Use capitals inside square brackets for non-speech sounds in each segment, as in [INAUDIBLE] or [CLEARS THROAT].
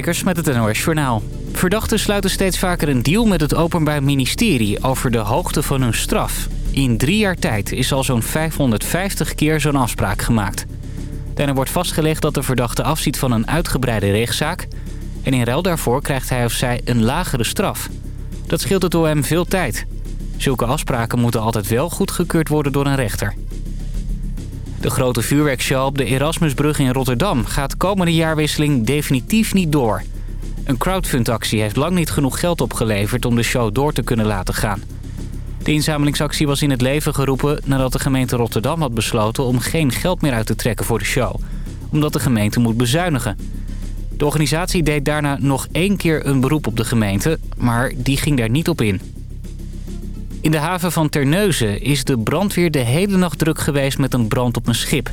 Met het NOS Journaal. Verdachten sluiten steeds vaker een deal met het Openbaar Ministerie over de hoogte van hun straf. In drie jaar tijd is al zo'n 550 keer zo'n afspraak gemaakt. Daarna wordt vastgelegd dat de verdachte afziet van een uitgebreide rechtszaak... en in ruil daarvoor krijgt hij of zij een lagere straf. Dat scheelt het OM veel tijd. Zulke afspraken moeten altijd wel goedgekeurd worden door een rechter. De grote vuurwerkshow op de Erasmusbrug in Rotterdam gaat komende jaarwisseling definitief niet door. Een crowdfundactie heeft lang niet genoeg geld opgeleverd om de show door te kunnen laten gaan. De inzamelingsactie was in het leven geroepen nadat de gemeente Rotterdam had besloten om geen geld meer uit te trekken voor de show. Omdat de gemeente moet bezuinigen. De organisatie deed daarna nog één keer een beroep op de gemeente, maar die ging daar niet op in. In de haven van Terneuzen is de brandweer de hele nacht druk geweest met een brand op een schip.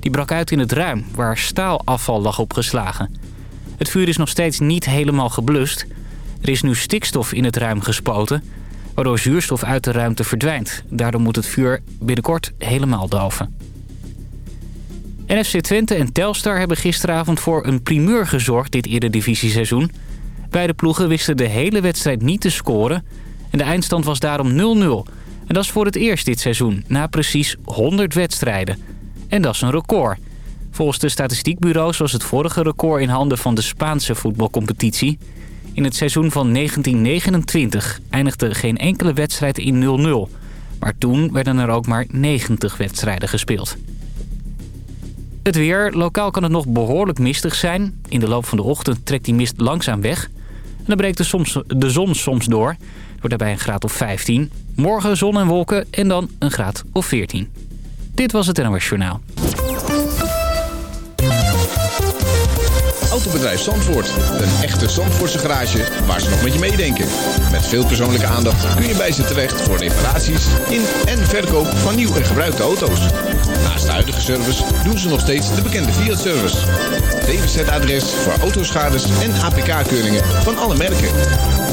Die brak uit in het ruim, waar staalafval lag opgeslagen. Het vuur is nog steeds niet helemaal geblust. Er is nu stikstof in het ruim gespoten, waardoor zuurstof uit de ruimte verdwijnt. Daardoor moet het vuur binnenkort helemaal doven. NFC Twente en Telstar hebben gisteravond voor een primeur gezorgd dit Eredivisie-seizoen. Beide ploegen wisten de hele wedstrijd niet te scoren... De eindstand was daarom 0-0. En dat is voor het eerst dit seizoen, na precies 100 wedstrijden. En dat is een record. Volgens de statistiekbureaus was het vorige record in handen van de Spaanse voetbalcompetitie. In het seizoen van 1929 eindigde geen enkele wedstrijd in 0-0. Maar toen werden er ook maar 90 wedstrijden gespeeld. Het weer. Lokaal kan het nog behoorlijk mistig zijn. In de loop van de ochtend trekt die mist langzaam weg. En dan breekt soms, de zon soms door. Daarbij een graad of 15. Morgen zon en wolken en dan een graad of 14. Dit was het NOS Journaal. Autobedrijf Zandvoort. Een echte Zandvoortse garage waar ze nog met je meedenken. Met veel persoonlijke aandacht kun je bij ze terecht voor reparaties in en verkoop van nieuw en gebruikte auto's. Naast de huidige service doen ze nog steeds de bekende Fiat-service. DWZ-adres voor autoschades en APK-keuringen van alle merken.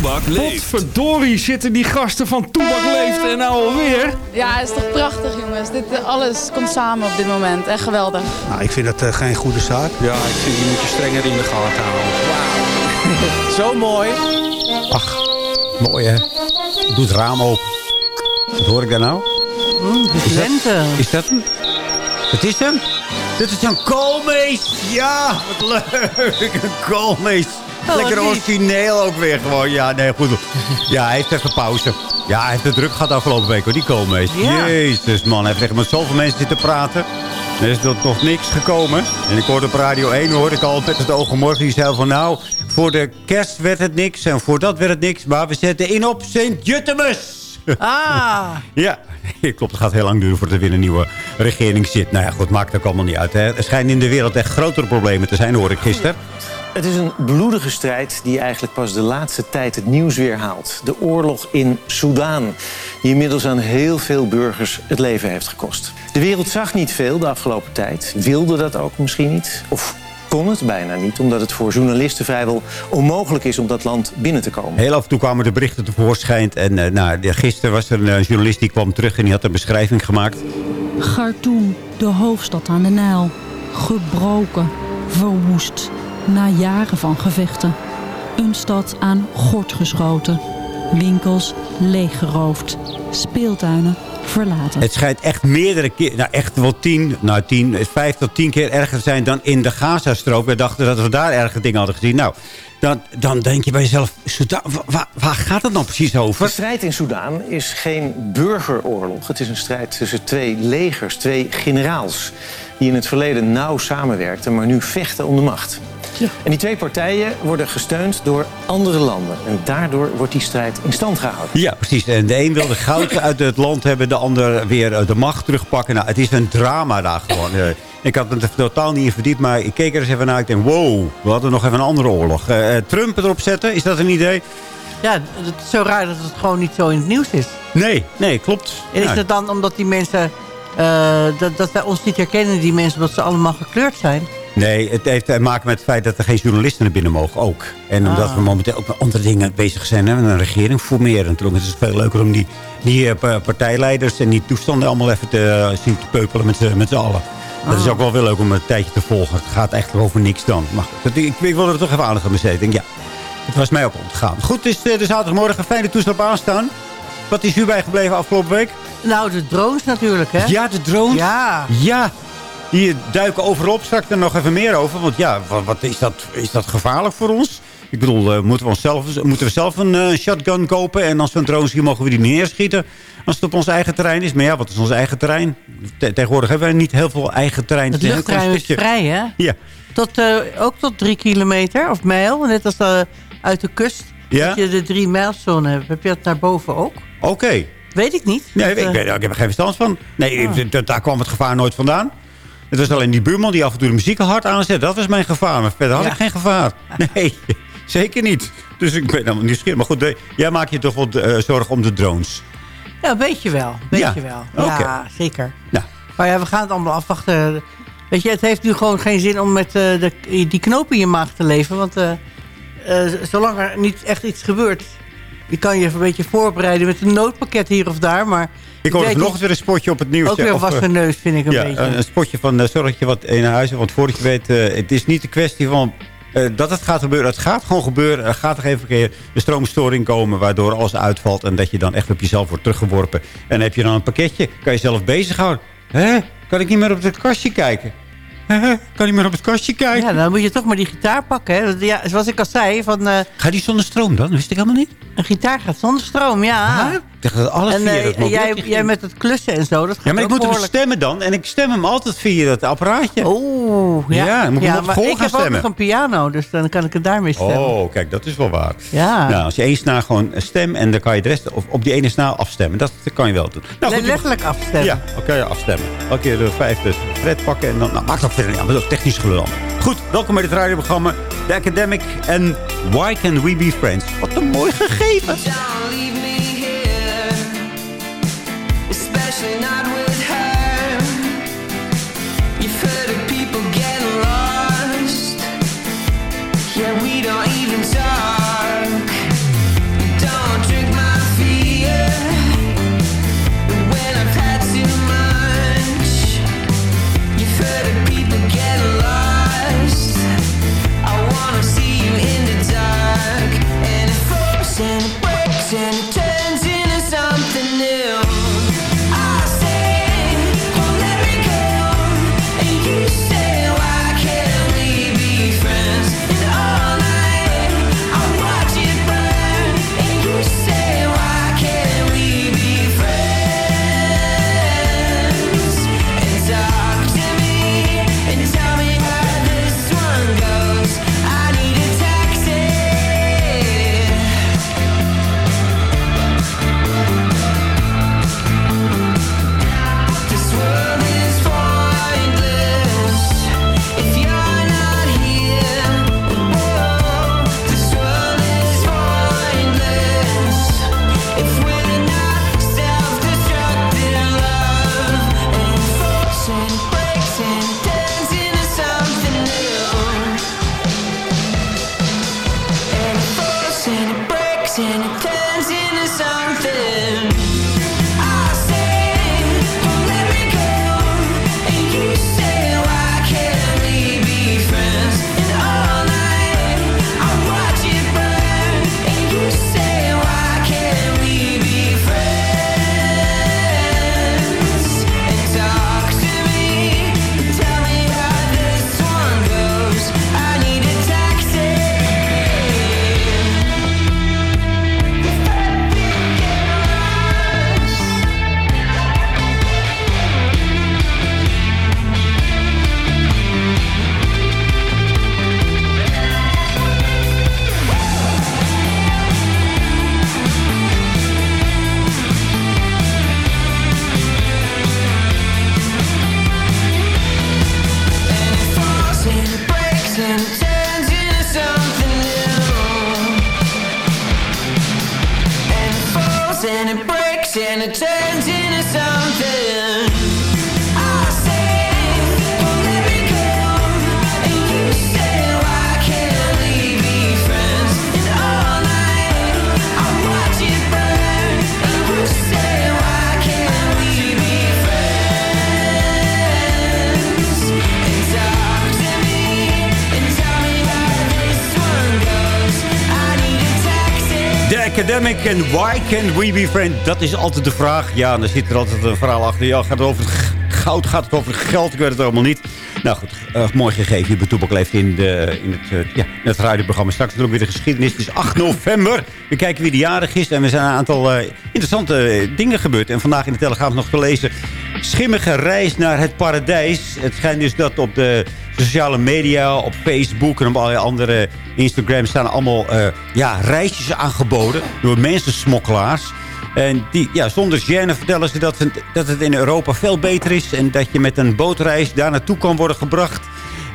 Toebak leeft. Verdorie zitten die gasten van Toebak leeft en nou alweer. Ja, het is toch prachtig jongens. Dit, eh, alles komt samen op dit moment. Echt geweldig. Nou, ik vind dat uh, geen goede zaak. Ja, ik vind die moet je strenger in de gaten houden. Wauw. [LAUGHS] Zo mooi. Ach, mooi hè. Doe het raam open. Wat hoor ik daar nou? Mm, het is, lente. Is dat hem? Het is hem? Dit is een koolmees. Ja, wat leuk. Een koolmees. Oh, Lekker origineel ook weer gewoon. Ja, nee, goed. Ja, hij heeft even pauze. Ja, hij heeft het druk gehad afgelopen week hoor, die koolmees. Ja. Jezus man, hij heeft echt met zoveel mensen zitten praten. Er is tot nog niks gekomen. En ik hoorde op Radio 1, hoorde ik al met het oog morgen. Die zei van nou, voor de kerst werd het niks. En voor dat werd het niks. Maar we zetten in op Sint-Juttemus. Ah. [LAUGHS] Ja, [LAUGHS] klopt. Het gaat heel lang duren voordat er weer een nieuwe regering zit. Nou ja, goed, maakt ook allemaal niet uit. Hè. Er schijnen in de wereld echt grotere problemen te zijn, hoor ik gisteren. Het is een bloedige strijd die eigenlijk pas de laatste tijd het nieuws weer haalt. De oorlog in Soedan, die inmiddels aan heel veel burgers het leven heeft gekost. De wereld zag niet veel de afgelopen tijd, wilde dat ook misschien niet. Of kon het bijna niet, omdat het voor journalisten vrijwel onmogelijk is om dat land binnen te komen. Heel af en toe kwamen de berichten tevoorschijn. En eh, nou, gisteren was er een eh, journalist die kwam terug en die had een beschrijving gemaakt. Khartoum, de hoofdstad aan de Nijl. Gebroken, verwoest, na jaren van gevechten. Een stad aan gort geschoten. Winkels leeggeroofd. Speeltuinen verlaten. Het schijnt echt meerdere keer, nou echt wel tien, nou tien, vijf tot tien keer erger te zijn dan in de Gazastrook. We dachten dat we daar erge dingen hadden gezien. Nou, dan, dan denk je bij jezelf, wa- waar gaat het dan precies De over? strijd in Soedan is geen burgeroorlog. Het is een strijd tussen twee legers, twee generaals... die in het verleden nauw samenwerkten, maar nu vechten om de macht. En die twee partijen worden gesteund door andere landen. En daardoor wordt die strijd in stand gehouden. Ja, precies. En de een wilde goud uit het land hebben, de ander weer eh, de macht terugpakken. Nou, het is een drama daar gewoon. Eh, Ik had het er totaal niet in verdiept, maar ik keek er eens even naar. Ik denk, wow, we hadden nog even een andere oorlog. Eh, eh, Trump erop zetten, is dat een idee? Ja, het is zo raar dat het gewoon niet zo in het nieuws is. Nee, nee, klopt. En is Ja. het dan omdat die mensen eh, dat, dat wij ons niet herkennen, die mensen, omdat ze allemaal gekleurd zijn. Nee, het heeft te maken met het feit dat er geen journalisten naar binnen mogen ook. En omdat Ah. we momenteel ook met andere dingen bezig zijn. Hè, met een regering formeren. Natuurlijk is het veel leuker om die, die eh, pa- partijleiders en die toestanden allemaal even te eh, zien te peupelen met, z'n- allen. Dat is Ah. ook wel weer leuk om een tijdje te volgen. Het gaat echt over niks dan. Maar ik, ik wil er toch even aandacht aan besteden. Ik denk, ja, het was mij ook ontgaan. Goed, het is de zaterdagmorgen. Fijne toestel op aanstaan. Wat is u bijgebleven afgelopen week? Nou, de drones natuurlijk, hè? Ja, de drones. Ja. Ja, die duiken overop. Straks er nog even meer over. Want ja, wat, wat is, dat, is dat gevaarlijk voor ons? Ik bedoel, eh, moeten, we onszelf, moeten we zelf een eh, shotgun kopen? En als we een drone zien, mogen we die neerschieten? Als het op ons eigen terrein is. Maar ja, wat is ons eigen terrein? Te- tegenwoordig hebben we niet heel veel eigen terrein. Het is een heel luchtruim is vrij, hè? Ja. Tot, eh, ook tot drie kilometer of mijl. Net als uit de kust. Ja? Dat je de drie mijlzone hebt. Heb je dat naar boven ook? Oké. Weet ik niet. Nee, Dat, ik, weet- ik heb er geen verstand van. Nee, d- daar kwam het gevaar nooit vandaan. Het was alleen die buurman die af en toe de muziek hard aanzet. Dat was mijn gevaar. Maar verder had Ja. ik geen gevaar. [LAUGHS] Nee, zeker niet. Dus ik ben dan nieuwsgierig. Maar goed, de- jij maakt je toch wel eh, zorgen om de drones. Ja, weet je wel. Weet Ja. je wel. Ja, zeker. Nou, Maar ja, we gaan het allemaal afwachten. Weet je, het heeft nu gewoon geen zin om met eh, de, die knoop in je maag te leven. Want eh, zolang er niet echt iets gebeurt... je kan je een beetje voorbereiden met een noodpakket hier of daar. Maar ik hoorde vanochtend weer een spotje op het nieuws. ook weer een of, eh, wassen neus, vind ik een ja, beetje. een, een spotje van eh, zorg dat je wat in huis. Want voordat je weet, eh, het is niet de kwestie van dat het gaat gebeuren. Het gaat gewoon gebeuren. Er gaat toch even een keer een stroomstoring komen waardoor alles uitvalt. En dat je dan echt op jezelf wordt teruggeworpen. En heb je dan een pakketje. Kan je zelf bezighouden. Hè? Kan ik niet meer op het kastje kijken? Hè? Kan niet meer op het kastje kijken? Ja, dan moet je toch maar die gitaar pakken. Hè? Ja, zoals ik al zei, van, Gaat die zonder stroom dan? Wist ik helemaal niet. een gitaar gaat zonder stroom, ja. Dacht dat alles En via eh, dat mobieltje jij, jij met het klussen en zo, dat gaat Ja, maar ik moet hem stemmen dan. En ik stem hem altijd via dat apparaatje. Oeh, ja. Ja, dan moet ik hem op maar vol ik gaan heb ook stemmen. nog een piano, dus dan kan ik het daarmee stemmen. Oh, kijk, dat is wel waar. Ja. Nou, als je één snaar gewoon stem en dan kan je de rest op, op die ene snaar afstemmen. Dat, dat kan je wel doen. Nou, goed, letterlijk afstemmen. Ja, dan kan je afstemmen. Elke keer de vijfde fret pakken en dan... Nou, maakt ook verder niet aan, maar dat is ook technisch gelul. Goed, welkom bij het radioprogramma The Academic en Why Can We Be Friends. Wat een mooi gegeven. Especially not with her. You've heard En Why Can't We Be Friends? Dat is altijd de vraag. Ja, en dan zit er altijd een verhaal achter. Ja, gaat het over goud, gaat het over geld? Ik weet het allemaal niet. Nou goed, eh, mooi gegeven. Bij Toepak leeft in, de, in het, eh, ja, het radioprogramma. Straks natuurlijk weer de geschiedenis. Het is 8 november. We kijken wie de jarig is. En er zijn een aantal eh, interessante dingen gebeurd. En vandaag in de Telegraaf nog te lezen. Schimmige reis naar het paradijs. Het schijnt dus dat op de sociale media, op Facebook en op allerlei andere Instagram staan allemaal eh, ja, reisjes aangeboden door mensensmokkelaars. En die, ja, zonder gêne vertellen ze dat het, dat het in Europa veel beter is. En dat je met een bootreis daar naartoe kan worden gebracht.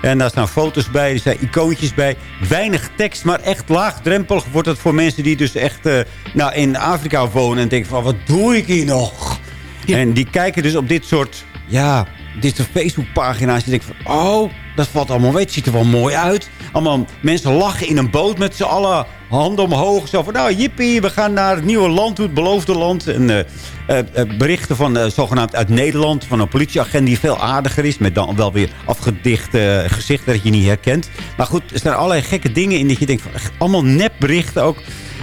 En daar staan foto's bij, er zijn icoontjes bij. Weinig tekst, maar echt laagdrempelig wordt het voor mensen die dus echt eh, nou, in Afrika wonen. En denken van, wat doe ik hier nog? En die kijken dus op dit soort, ja, dit soort Facebookpagina's. Die denken van, oh, dat valt allemaal mee. Het ziet er wel mooi uit. Allemaal mensen lachen in een boot met z'n allen. Handen omhoog. Zo van, nou, jippie, we gaan naar het nieuwe land het beloofde land. En eh, eh, eh, berichten van, zogenaamd uit Nederland, van een politieagent die veel aardiger is. Met dan wel weer afgedicht eh, gezicht dat je niet herkent. Maar goed, er staan allerlei gekke dingen in dat je denkt, van, echt allemaal nepberichten ook.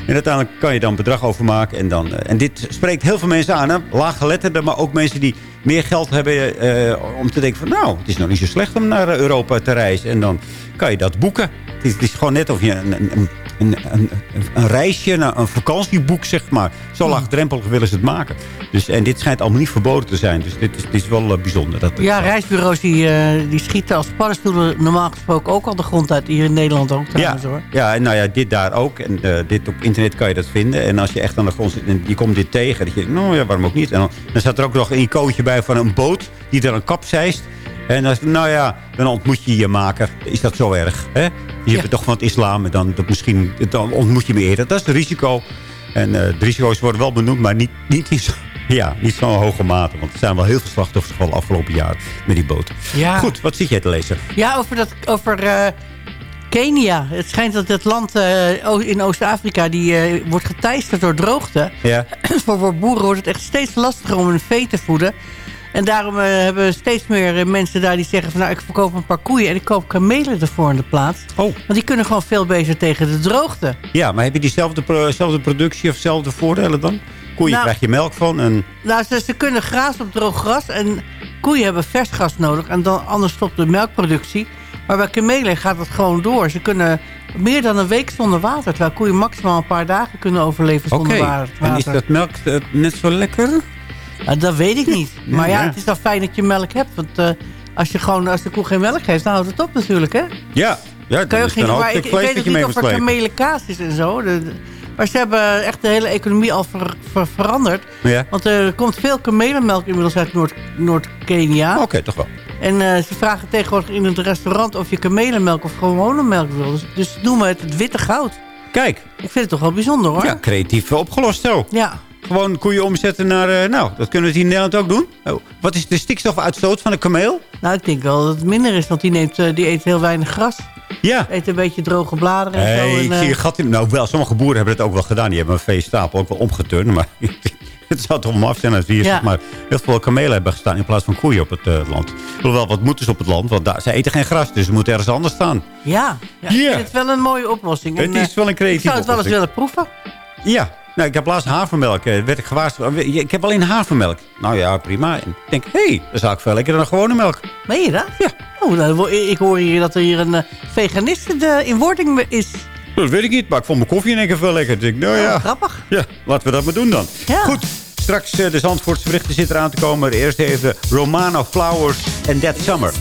En uiteindelijk kan je dan bedrag overmaken. En, dan, eh, en dit spreekt heel veel mensen aan. Hè? Laaggeletterden, maar ook mensen die meer geld hebben... eh, om te denken van nou, het is nog niet zo slecht om naar eh, Europa te reizen. En dan kan je dat boeken. Het is, het is gewoon net of je een, een, een, een, een reisje, naar een vakantieboek zeg maar. Zo laagdrempelig willen ze het maken. Dus, en dit schijnt allemaal niet verboden te zijn. Dus dit is, dit is wel eh, bijzonder. Dat, Ja, reisbureaus die, eh, die schieten als paddenstoelen normaal gesproken ook al de grond uit. Hier in Nederland ook trouwens ja, hoor. ja, en nou ja, dit daar ook. En eh, dit op internet kan je dat vinden. En als je echt aan de grond zit en je komt dit tegen, denk je, nou ja, waarom ook niet? En dan, dan staat er ook nog een icoontje bij van een boot die er een kap zeist. En dan, nou ja, dan ontmoet je je maker. Is dat zo erg? Hè? Je bent toch van het islam en dan, dat misschien, dan ontmoet je me eerder. Dat is het risico. En eh, de risico's worden wel benoemd, maar niet, niet, in zo, [LAUGHS] ja, niet zo'n hoge mate. Want er zijn wel heel veel slachtoffers gevallen afgelopen jaar met die boot. Ja. Goed, wat zit jij te lezen? Ja, over, dat, over eh, Kenia. Het schijnt dat het land eh, in Oost-Afrika... die wordt geteisterd door droogte. Ja. [CLEARS THROAT] voor, voor boeren wordt het echt steeds lastiger om hun vee te voeden. En daarom eh, hebben we steeds meer eh, mensen daar die zeggen... van nou, ik verkoop een paar koeien en ik koop kamelen ervoor in de plaats. Oh. Want die kunnen gewoon veel beter tegen de droogte. Ja, maar heb je diezelfde productie of dezelfde voordelen dan? Koeien Nou- krijg je melk van en... Nou, ze, ze kunnen grazen op droog gras. En koeien hebben vers gras nodig. En dan, anders stopt de melkproductie. Maar bij kamelen gaat het gewoon door. Ze kunnen meer dan een week zonder water. Terwijl koeien maximaal een paar dagen kunnen overleven zonder wa- water. en is dat melk eh, net zo lekker? Nou, dat weet ik niet. [LAUGHS] Maar ja, het is wel fijn dat je melk hebt. Want eh, als, je gewoon, als de koe geen melk geeft, dan houdt het op natuurlijk. Hè? Ja, ja Kan je ook geen, maar ik, weet ook niet of slepen. kamelenkaas is en zo. De- de- maar ze hebben echt de hele economie al ver- ver- veranderd. Ja. Want er komt veel kamelenmelk inmiddels uit Noord- Noord-Kenia. Oké, toch wel. En eh, ze vragen tegenwoordig in het restaurant of je kamelenmelk of gewone melk wil. Dus, dus noemen het het witte goud. Kijk, Ik vind het toch wel bijzonder hoor. ja, creatief opgelost zo. Ja. Gewoon koeien omzetten naar... eh, nou, dat kunnen we hier in Nederland ook doen. Oh, wat is de stikstofuitstoot van een kameel? Nou, ik denk wel dat het minder is, want die, neemt, eh, die eet heel weinig gras. Ja. Eet een beetje droge bladeren en Hey, zo. En, ik eh, zie een gat in... Nou, wel, sommige boeren hebben het ook wel gedaan. Die hebben een veestapel ook wel omgeturnd. Maar [LAUGHS] het zou toch om af zijn als hier Ja. zeg maar, heel veel kamelen hebben gestaan... in plaats van koeien op het eh, land. Hoewel, wat moeten ze op het land? Want daar, ze eten geen gras, dus ze moeten ergens anders staan. ja, ja ik vind het wel een mooie oplossing. Het En, is wel een creatieve Ik zou het wel eens oplossing. willen proeven. Ja, nou, ik heb laatst havermelk. eh, werd ik gewaarschuwd. Eh, Ik heb alleen havermelk. Nou ja, prima. En ik denk, hé, hey, dat zou ik veel lekkerder dan gewone melk. Meen je dat? Ja. Oh, nou, ik hoor hier dat er hier een eh, veganist in, de- in wording is. Dat weet ik niet, maar ik vond mijn koffie in één keer veel lekker. Dus ik, nou ja, Oh, grappig. ja, laten we dat maar doen dan. Ja. Goed, straks eh, de Zandvoortse berichten zitten eraan te komen. Eerst even Romano Flowers en That Summer.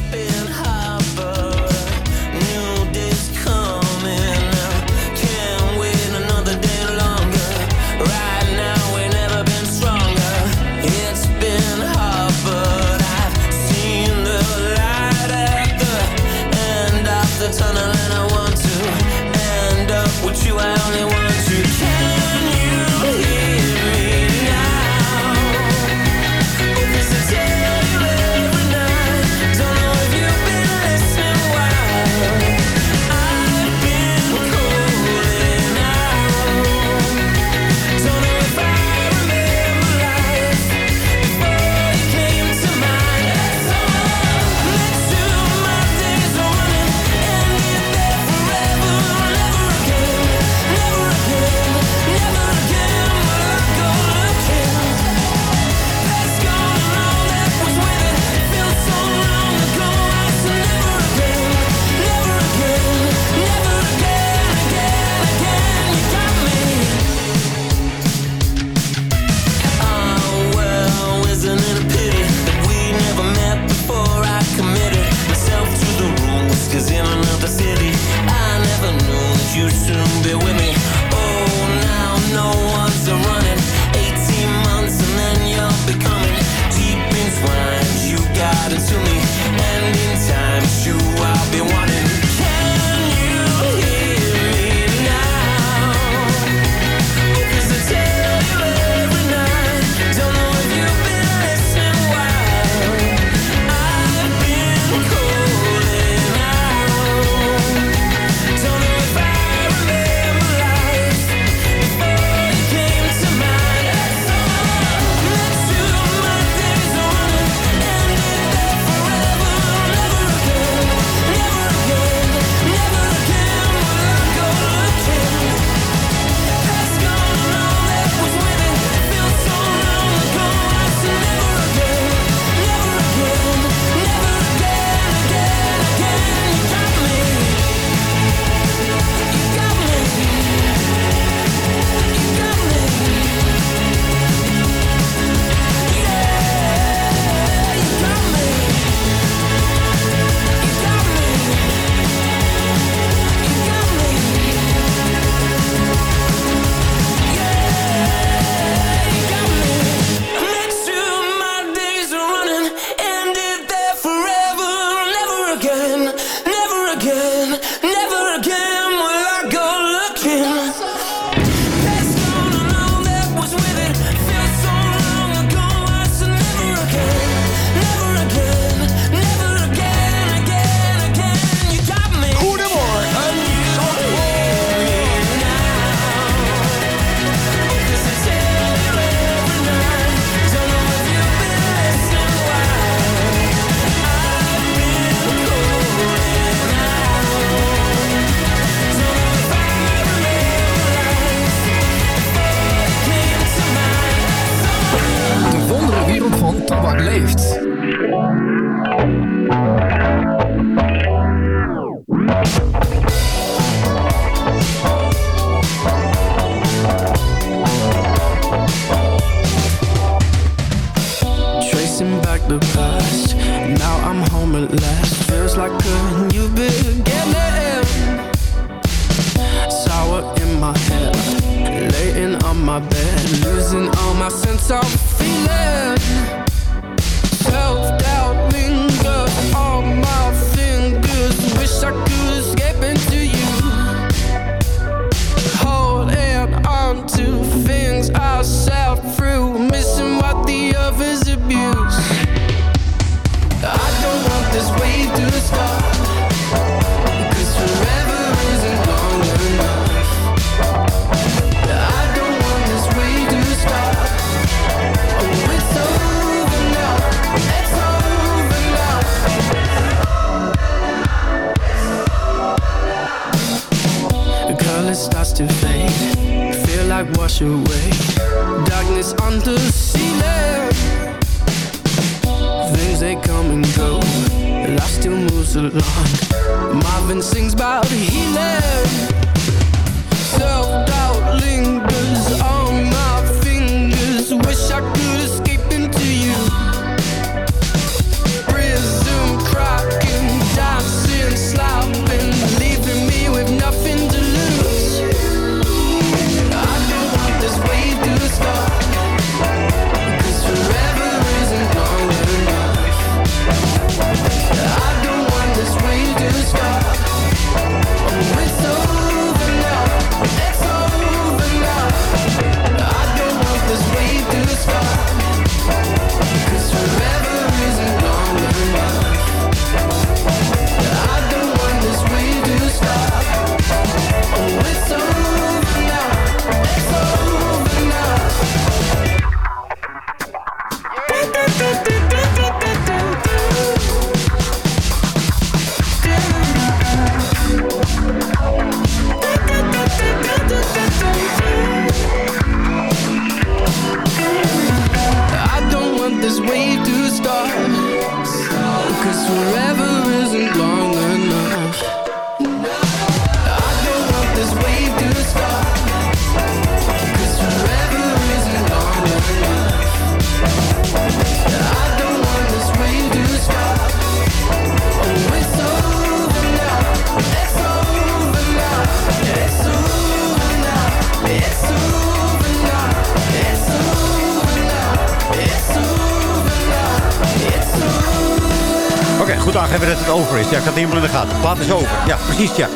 Dat het over is. Ja, ik had helemaal in de gaten. De plaat is over. Ja, precies, ja.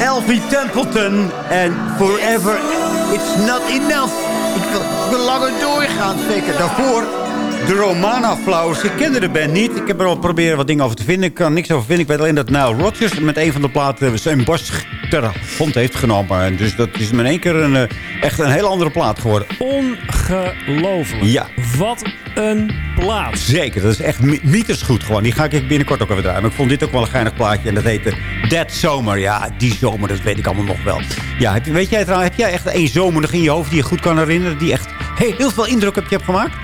Elfie Templeton en Forever It's Not Enough. Ik wil, ik langer doorgaan, zeker. Daarvoor de Romana Flowers. Ik kende de band niet. Ik heb er al proberen wat dingen over te vinden. Ik kan niks over vinden. Ik weet alleen dat Nile Rodgers met een van de platen zijn bas ter grond heeft genomen. En Dus dat is in één keer een, eh, echt een hele andere plaat geworden. Ongelooflijk. Ja. Wat een plaat. Zeker, dat is echt my- mythisch goed gewoon. Die ga ik binnenkort ook even draaien. Maar ik vond dit ook wel een geinig plaatje. En dat heette Dead Zomer. Ja, die zomer, dat weet ik allemaal nog wel. Ja, weet jij trouwens, heb jij echt één zomer nog in je hoofd die je goed kan herinneren? Die echt heel, heel veel indruk op je hebt gemaakt?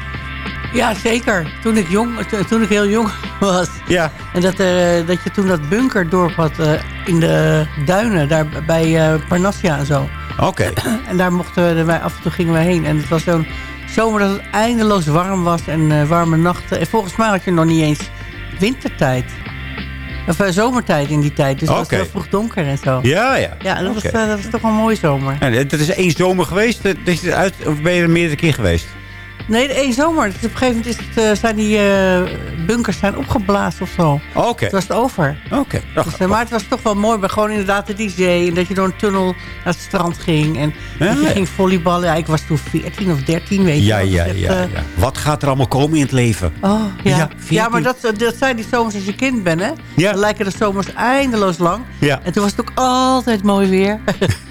Ja, zeker. Toen ik, jong, to- toen ik heel jong [LAUGHS] was. Ja. En dat, eh, dat je toen dat bunkerdorp had eh, in de duinen. Daar bij eh, Parnassia en zo. Oké. [CLEARS THROAT] En daar mochten we, wij, af en toe gingen wij heen. En het was zo'n zomer dat het eindeloos warm was. En warme nachten. En volgens mij had je nog niet eens wintertijd. Of zomertijd in die tijd. Dus het was heel vroeg donker en zo. Ja, ja. Ja, en dat, Oké. was, dat was toch wel een mooie zomer. En dat is één zomer geweest? Dat is uit, of ben je er meerdere keer geweest? Nee, één zomer. Dus op een gegeven moment is het, eh, zijn die eh, bunkers zijn opgeblazen of zo. Oké. Het was het over. Oké. Dus, eh, maar het was toch wel mooi. Maar gewoon inderdaad de DJ. En dat je door een tunnel naar het strand ging. En dat je Ja. ging volleyballen. Ja, ik was toen 14 of 13, weet je. Ja, wel. ja, Dus ja. Wat gaat er allemaal komen in het leven? Oh, ja. Ja, Ja, maar dat, dat zijn die zomers als je kind bent, hè? Ja. Dan lijken de zomers eindeloos lang. Ja. En toen was het ook altijd mooi weer. [LAUGHS]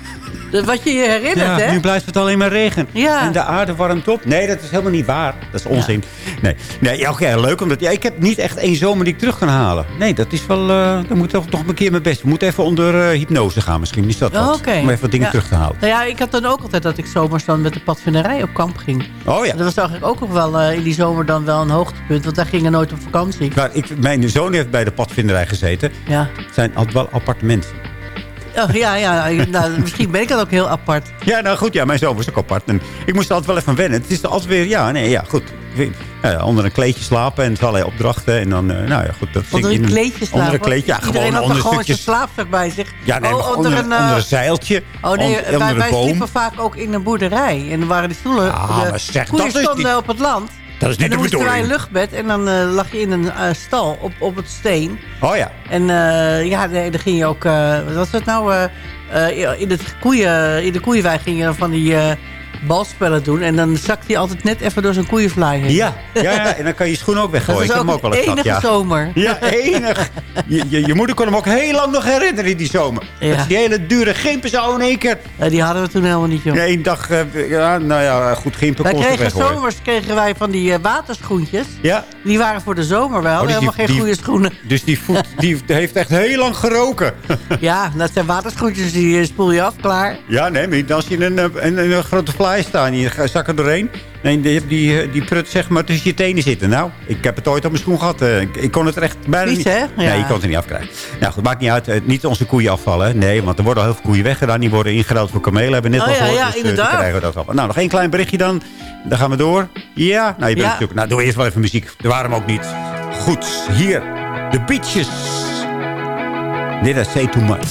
Dat Wat je je herinnert, Ja, hè? nu blijft het alleen maar regen. Ja. En de aarde warmt op. Nee, dat is helemaal niet waar. Dat is onzin. Nee, nee ja, oké, leuk. Omdat, ja, ik heb niet echt één zomer die ik terug kan halen. Nee, dat is wel... eh dan moet ik toch nog een keer mijn best. We moeten even onder eh, hypnose gaan misschien. Is dat Oh. Om even wat dingen Ja. terug te halen. Nou ja, ik had dan ook altijd dat ik zomers dan met de padvinderij op kamp ging. Oh ja. Dat was eigenlijk ook nog wel eh, in die zomer dan wel een hoogtepunt. Want daar gingen nooit op vakantie. Maar ik, mijn zoon heeft bij de padvinderij gezeten. Ja. Het zijn altijd wel appartementen. Oh, ja, ja. Nou, misschien ben ik dat ook heel apart. Ja, nou goed, ja, mijn zoon was ook apart. En ik moest er altijd wel even wennen. Het is altijd weer, ja, nee, ja, goed. Weet- Ja, onder een kleedje slapen en allerlei opdrachten. En dan, eh, nou ja, goed. Dat Onder een kleedje slapen. Onder een kleedje, ja, gewoon had onder gewoon stukjes. slaapzak bij zich. Ja, nee, Oh, maar onder, een, onder eh, een zeiltje. Oh nee, on- wij, onder wij een sliepen vaak ook in een boerderij. En dan waren die stoelen... Ah, de maar zeg, dat is stonden niet- op het land. Dat is niet en dan de moesten wij een bedoeling. luchtbed. En dan eh, lag je in een eh, stal op, op het steen. Oh ja. En eh, ja, nee, dan ging je ook... wat was dat nou? in, het koeien, in de koeienwei ging je dan van die balspellen doen. En dan zakte hij altijd net even door zo'n koeienvlaai heen. Ja, ja, ja, en dan kan je schoen ook weggooien. Dat is ook ook wel enige ja. zomer. Ja, enig. Je, je, je moeder kon hem ook heel lang nog herinneren, die zomer. Ja. Dat is die hele dure gimpen zo in één keer. Ja, die hadden we toen helemaal niet, joh. Één dag, eh, ja, nou ja, goed gimpen Wij kon kregen weggooien. zomers kregen wij van die eh, waterschoentjes. Ja. Die waren voor de zomer wel. Oh, dus helemaal die- geen die- goede schoenen. Dus die voet die heeft echt heel lang geroken. Ja, dat zijn waterschoentjes. Die eh, spoel je af, klaar. Ja, nee, maar als je in een, eh, in een, grote fly en je zak er doorheen... Nee, die, die, die prut zeg maar tussen je tenen zitten. Nou, ik heb het ooit op mijn schoen gehad. eh, Ik, ik kon het er echt bijna Vies, niet... hè? Ja. Nee, je kon het er niet afkrijgen. Nou goed, maakt niet uit. Eh, Niet onze koeien afvallen. Nee, want er worden al heel veel koeien weggedaan. Die worden ingeruild voor kamelen. Hebben we net Oh al ja, gehoord. ja, dus eh, inderdaad. krijgen we dat allemaal. Nou, nog één klein berichtje dan. Dan gaan we door. Ja, nou, je bent natuurlijk... Nou, doe eerst wel even muziek. Waarom ook niet? Goed, hier. De Beaches. Did I say too much?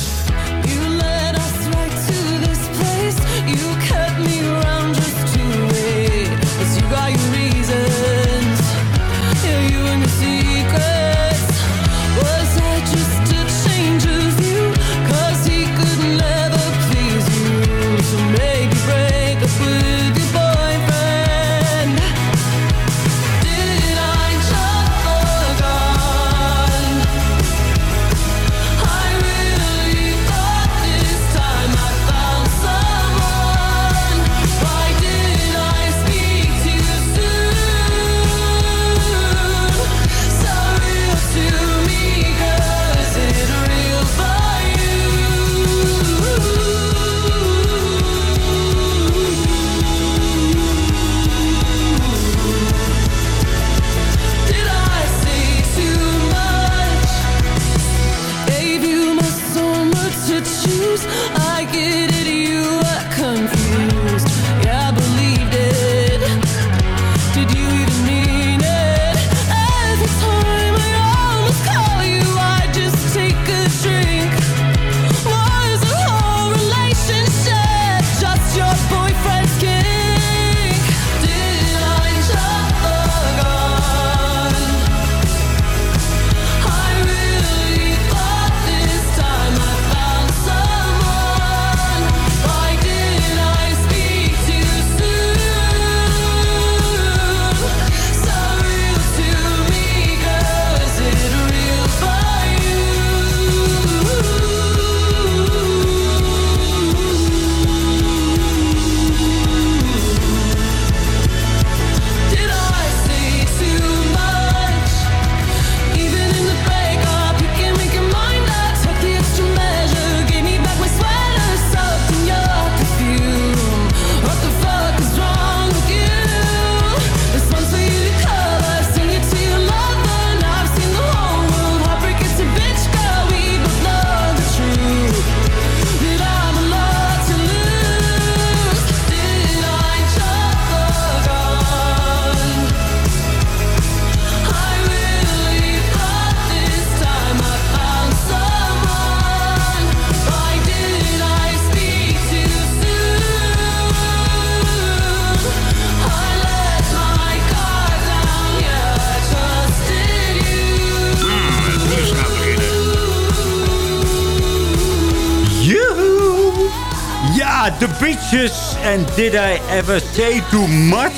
Did I ever say too much?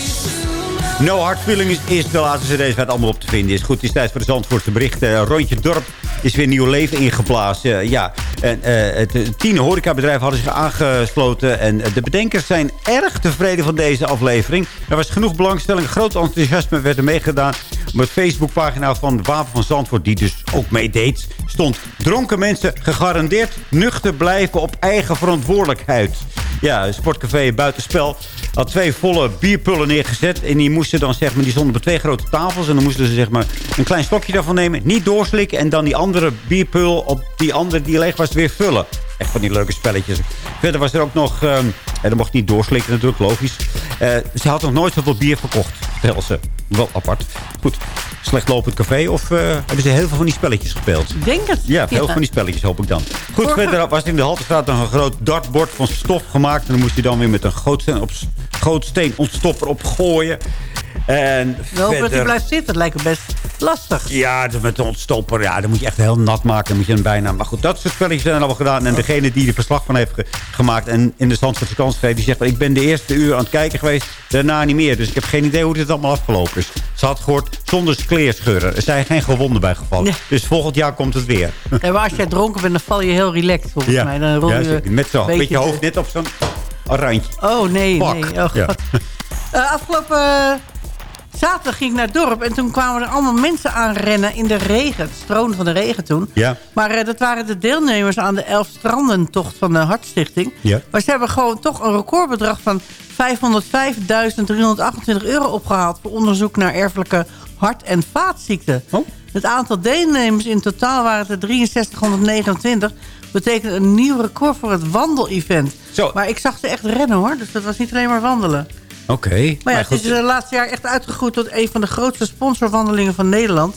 No Hard Feelings is de laatste cd waar het allemaal op te vinden is. Goed, het is tijd voor de Zandvoortse berichten. Rondje dorp is weer nieuw leven ingeblazen. ja, en eh, het eh, tien horecabedrijven hadden zich aangesloten. En eh, de bedenkers zijn erg tevreden van deze aflevering. Er was genoeg belangstelling, groot enthousiasme werd er meegedaan. Op het Facebookpagina van Wapen van Zandvoort, die dus ook meedeed, stond... dronken mensen gegarandeerd nuchter blijven op eigen verantwoordelijkheid. Ja, sportcafé buitenspel had twee volle bierpullen neergezet. En die moesten dan, zeg maar, die stonden op twee grote tafels. En dan moesten ze, zeg maar, een klein stokje daarvan nemen. Niet doorslikken. En dan die andere bierpul op die andere die leeg was weer vullen. Echt van die leuke spelletjes. Verder was er ook nog... ehm en dat mocht niet doorslikken natuurlijk, logisch. Eh, ze had nog nooit zoveel bier verkocht, vertelde ze. Wel apart. Goed, slecht lopend café of eh, hebben ze heel veel van die spelletjes gespeeld? Ik denk het. Ja, veel van die spelletjes hoop ik dan. Goed, verder was in de Haltestraat nog een groot dartbord van stof gemaakt. En dan moest je dan weer met een gootsteen, op, gootsteen ontstopper op gooien. En We hopen dat hij verder- blijft zitten. Dat lijkt me best lastig. ja, met de ontstopper, ja, dan moet je echt heel nat maken. Dan moet je een bijnaam. Maar goed, dat soort spelletjes zijn allemaal gedaan. En degene die er verslag van heeft ge- gemaakt en in de Zandvoortse kans schreef... die zegt, ik ben de eerste uur aan het kijken geweest, daarna niet meer. Dus ik heb geen idee hoe dit allemaal afgelopen is. Ze had gehoord, zonder kleerscheuren. Er zijn geen gewonden bij gevallen. Nee. Dus volgend jaar komt het weer. En maar als jij dronken bent, dan val je heel relaxed volgens mij. Dan rol ja, je zeker. met zo'n beetje hoofd net op zo'n randje. Oh, nee, Fuck. nee. Oh, Ja. [LAUGHS] Eh, afgelopen eh, zaterdag ging ik naar het dorp. En toen kwamen er allemaal mensen aanrennen in de regen. Het stroom van de regen toen. Ja. Maar eh, dat waren de deelnemers aan de Elf Strandentocht van de Hartstichting. Ja. Maar ze hebben gewoon toch een recordbedrag van 505.328 euro opgehaald... voor onderzoek naar erfelijke hart- en vaatziekten. Oh. Het aantal deelnemers in totaal waren er 6329. Betekent een nieuw record voor het wandelevent. Zo. Maar ik zag ze echt rennen hoor. Dus dat was niet alleen maar wandelen. Oké. Maar ja, het is het laatste jaar echt uitgegroeid tot een van de grootste sponsorwandelingen van Nederland.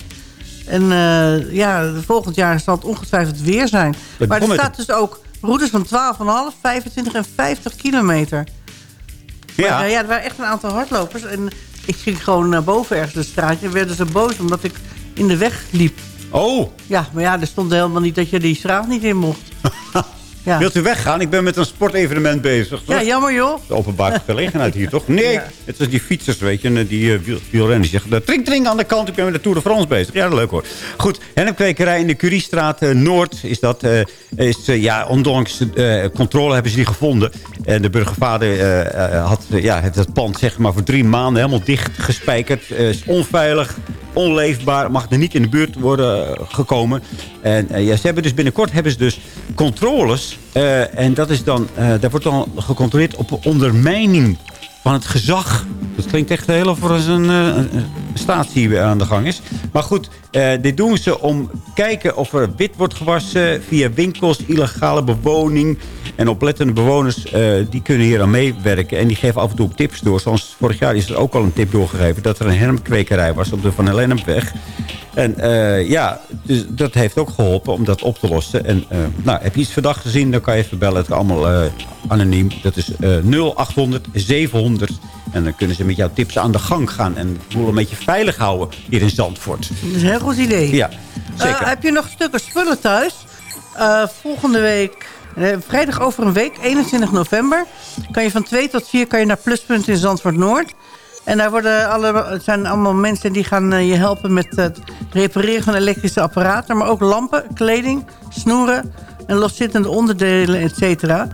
En eh, ja, volgend jaar zal het ongetwijfeld weer zijn. Dat maar er staat dus ook routes van 12,5, 25 en 50 kilometer. Maar, Ja. eh, ja, er waren echt een aantal hardlopers. En ik ging gewoon naar boven ergens de straatje. En werden ze boos omdat ik in de weg liep. Oh, Ja, maar ja, er stond helemaal niet dat je die straat niet in mocht. [LAUGHS] Ja, wilt u weggaan? Ik ben met een sportevenement bezig. ja jammer joh. De openbare gelegenheid hier, toch? Nee, [LAUGHS] Ja. het is die fietsers, weet je, en die uh, wiel, wielrenners. Zeggen, trink, trink aan de kant, ik ben met de Tour de France bezig. Ja, leuk hoor. Goed, hennepkwekerij in de Curiestraat eh, Noord is dat. eh, is, eh, ja, ondanks eh, controle hebben ze die gevonden. En de burgervader eh, eh, had, eh, ja, heeft dat pand zeg maar voor drie maanden helemaal dicht gespijkerd. Eh, is onveilig, onleefbaar, mag er niet in de buurt worden eh, gekomen. En eh, ja, ze hebben dus binnenkort hebben ze dus controles. eh, en dat is dan, eh, daar wordt dan gecontroleerd op ondermijning van het gezag. Dat klinkt echt heel of er een, een statie aan de gang is. Maar goed, eh, dit doen ze om kijken of er wit wordt gewassen via winkels, illegale bewoning. En oplettende bewoners eh, die kunnen hier aan meewerken. En die geven af en toe tips door. Zoals vorig jaar is er ook al een tip doorgegeven... dat er een hennepkwekerij was op de Van Helennepweg. En ja, dus dat heeft ook geholpen om dat op te lossen. En nou, heb je iets verdacht gezien, dan kan je even bellen. Het is allemaal anoniem. Dat is eh 0800 700. En dan kunnen ze met jouw tips aan de gang gaan. En de boel een beetje veilig houden hier in Zandvoort. Dat is een heel goed idee. Ja, zeker. Eh, heb je nog stukken spullen thuis? Eh, volgende week, eh, vrijdag over een week, 21 november... kan je van 2 tot 4 kan je naar Pluspunt in Zandvoort Noord. En daar worden alle, het zijn allemaal mensen die gaan je helpen... met het repareren van elektrische apparaten... maar ook lampen, kleding, snoeren en loszittende onderdelen, et cetera.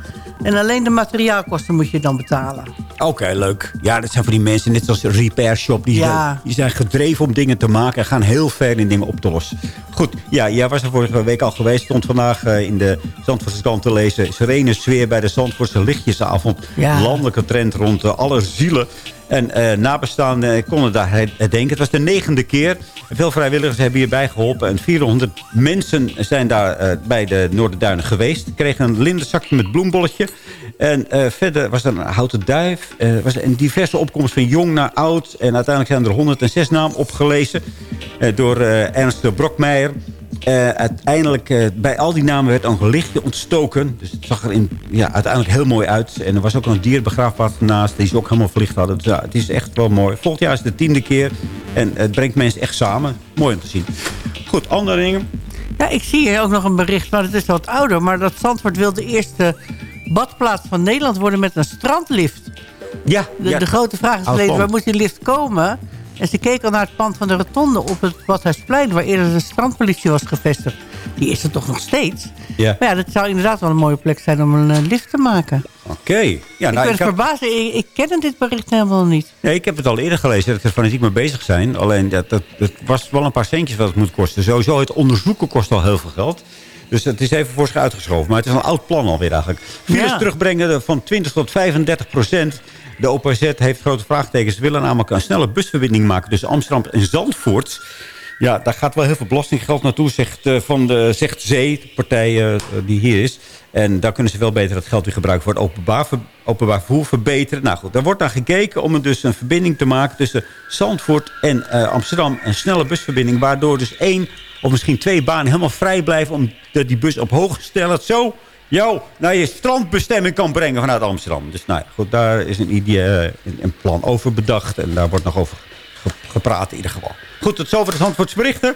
En alleen de materiaalkosten moet je dan betalen. Oké, leuk. Ja, dat zijn voor die mensen, net zoals repair shop. Die, Ja. zijn, die zijn gedreven om dingen te maken en gaan heel ver in dingen op te lossen. Goed, ja, jij was er vorige week al geweest. Stond vandaag eh, in de Zandvoortse krant te lezen. Serene sfeer bij de Zandvoortse lichtjesavond. Ja. Landelijke trend rond eh, alle zielen. En eh nabestaanden konden daar herdenken. Het was de negende keer. Veel vrijwilligers hebben hierbij geholpen. En 400 mensen zijn daar eh, bij de Noorderduinen geweest. Kregen een lindenzakje met bloembolletje. En eh, verder was er een houten duif. Er was een diverse opkomst van jong naar oud. En uiteindelijk zijn er 106 namen opgelezen. eh, door eh, Ernst Brokmeijer. Eh, uiteindelijk, eh, bij al die namen werd ook een lichtje ontstoken. Dus het zag er in, ja, uiteindelijk heel mooi uit. En er was ook een dierbegraafplaats naast, die ze ook helemaal verlicht hadden. Dus ja, het is echt wel mooi. Volgend jaar is het de tiende keer. En het brengt mensen echt samen. Mooi om te zien. Goed, andere dingen. Ja, ik zie hier ook nog een bericht, maar het is wat ouder. Maar dat Zandvoort wil de eerste badplaats van Nederland worden met een strandlift. Ja, De, ja. de grote vraag is plan. waar moet die lift komen? En ze keek al naar het pand van de rotonde op het Badhuisplein... waar eerder de strandpolitie was gevestigd. Die is er toch nog steeds? Ja. Maar ja, dat zou inderdaad wel een mooie plek zijn om een eh, lift te maken. Oké. Ja, ik nou, ben ik, heb, verbaasd. Ik, ik ken dit bericht helemaal niet. nee, ik heb het al eerder gelezen dat er fanatiek mee bezig zijn. Alleen dat, dat, was wel een paar centjes wat het moet kosten. Sowieso het onderzoeken kost al heel veel geld. Dus het is even voor zich uitgeschoven. Maar het is een oud plan alweer eigenlijk. Ja. terugbrengen van 20 tot 35 procent. De OPZ heeft grote vraagtekens. Ze willen namelijk een snelle busverbinding maken tussen Amsterdam en Zandvoort. Ja, daar gaat wel heel veel belastinggeld naartoe, zegt, eh, van de, zegt Zee, de partij eh, die hier is. En daar kunnen ze wel beter het geld weer gebruiken voor het openbaar, openbaar vervoer verbeteren. Nou goed, daar wordt naar gekeken om dus een verbinding te maken tussen Zandvoort en eh, Amsterdam. Een snelle busverbinding, waardoor dus één of misschien twee banen helemaal vrij blijven om die bus op hoog te stellen. Zo jou naar je strandbestemming kan brengen vanuit Amsterdam. Dus nou goed, daar is een, idee, eh, een, plan over bedacht en daar wordt nog over ge- gepraat in ieder geval. Goed, tot zover het Zandvoorts berichten.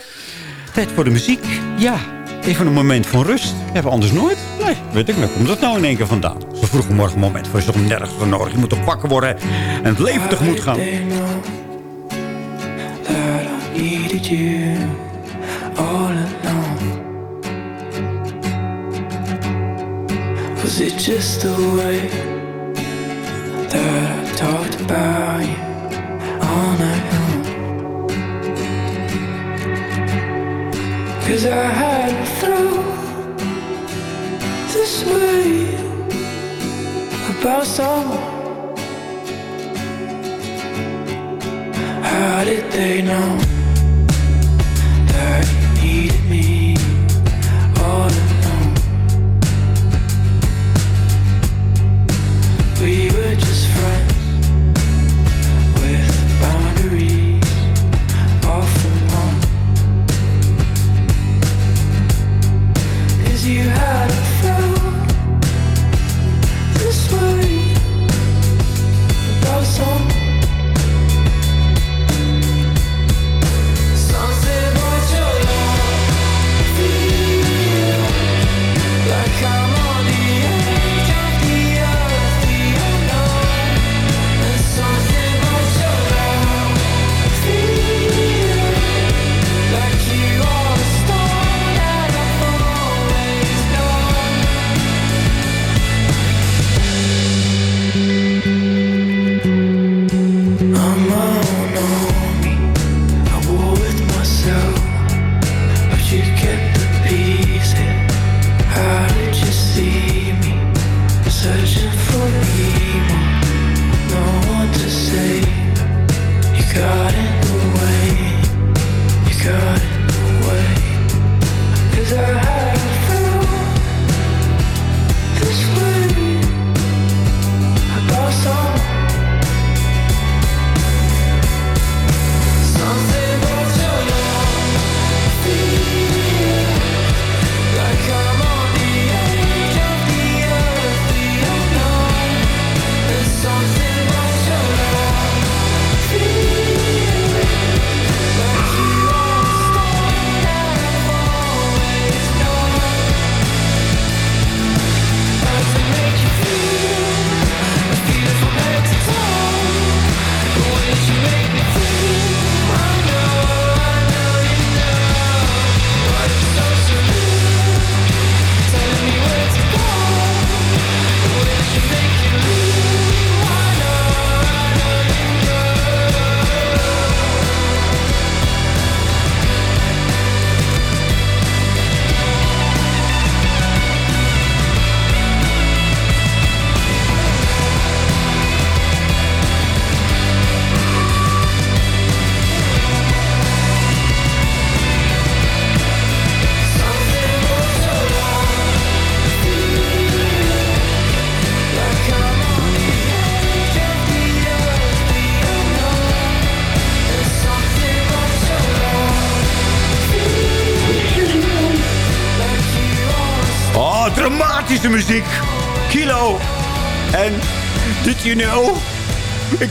Tijd voor de muziek. Ja, even een moment van rust. Hebben anders nooit? Nee, weet ik niet. Komt dat nou in één keer vandaan? Zo vroeg morgen moment voor is toch nergens voor nodig. Je moet toch wakker worden en het leven tegemoet gaan. Was it just the way that I talked about you all night long? Cause I hadn't felt this way about someone. How did they know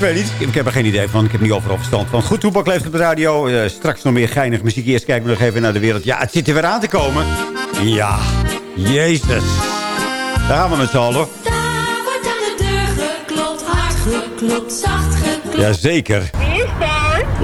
weet niet. Ik, heb er geen idee van. Ik heb niet overal verstand van. Goed, Toepak leeft op de radio. Eh, straks nog meer geinig muziek. Eerst kijken we nog even naar de wereld. Ja, het zit er weer aan te komen. Ja, jezus. Daar gaan we met z'n allen. Daar wordt aan de deur geklopt, hard geklopt, zacht geklopt. Jazeker.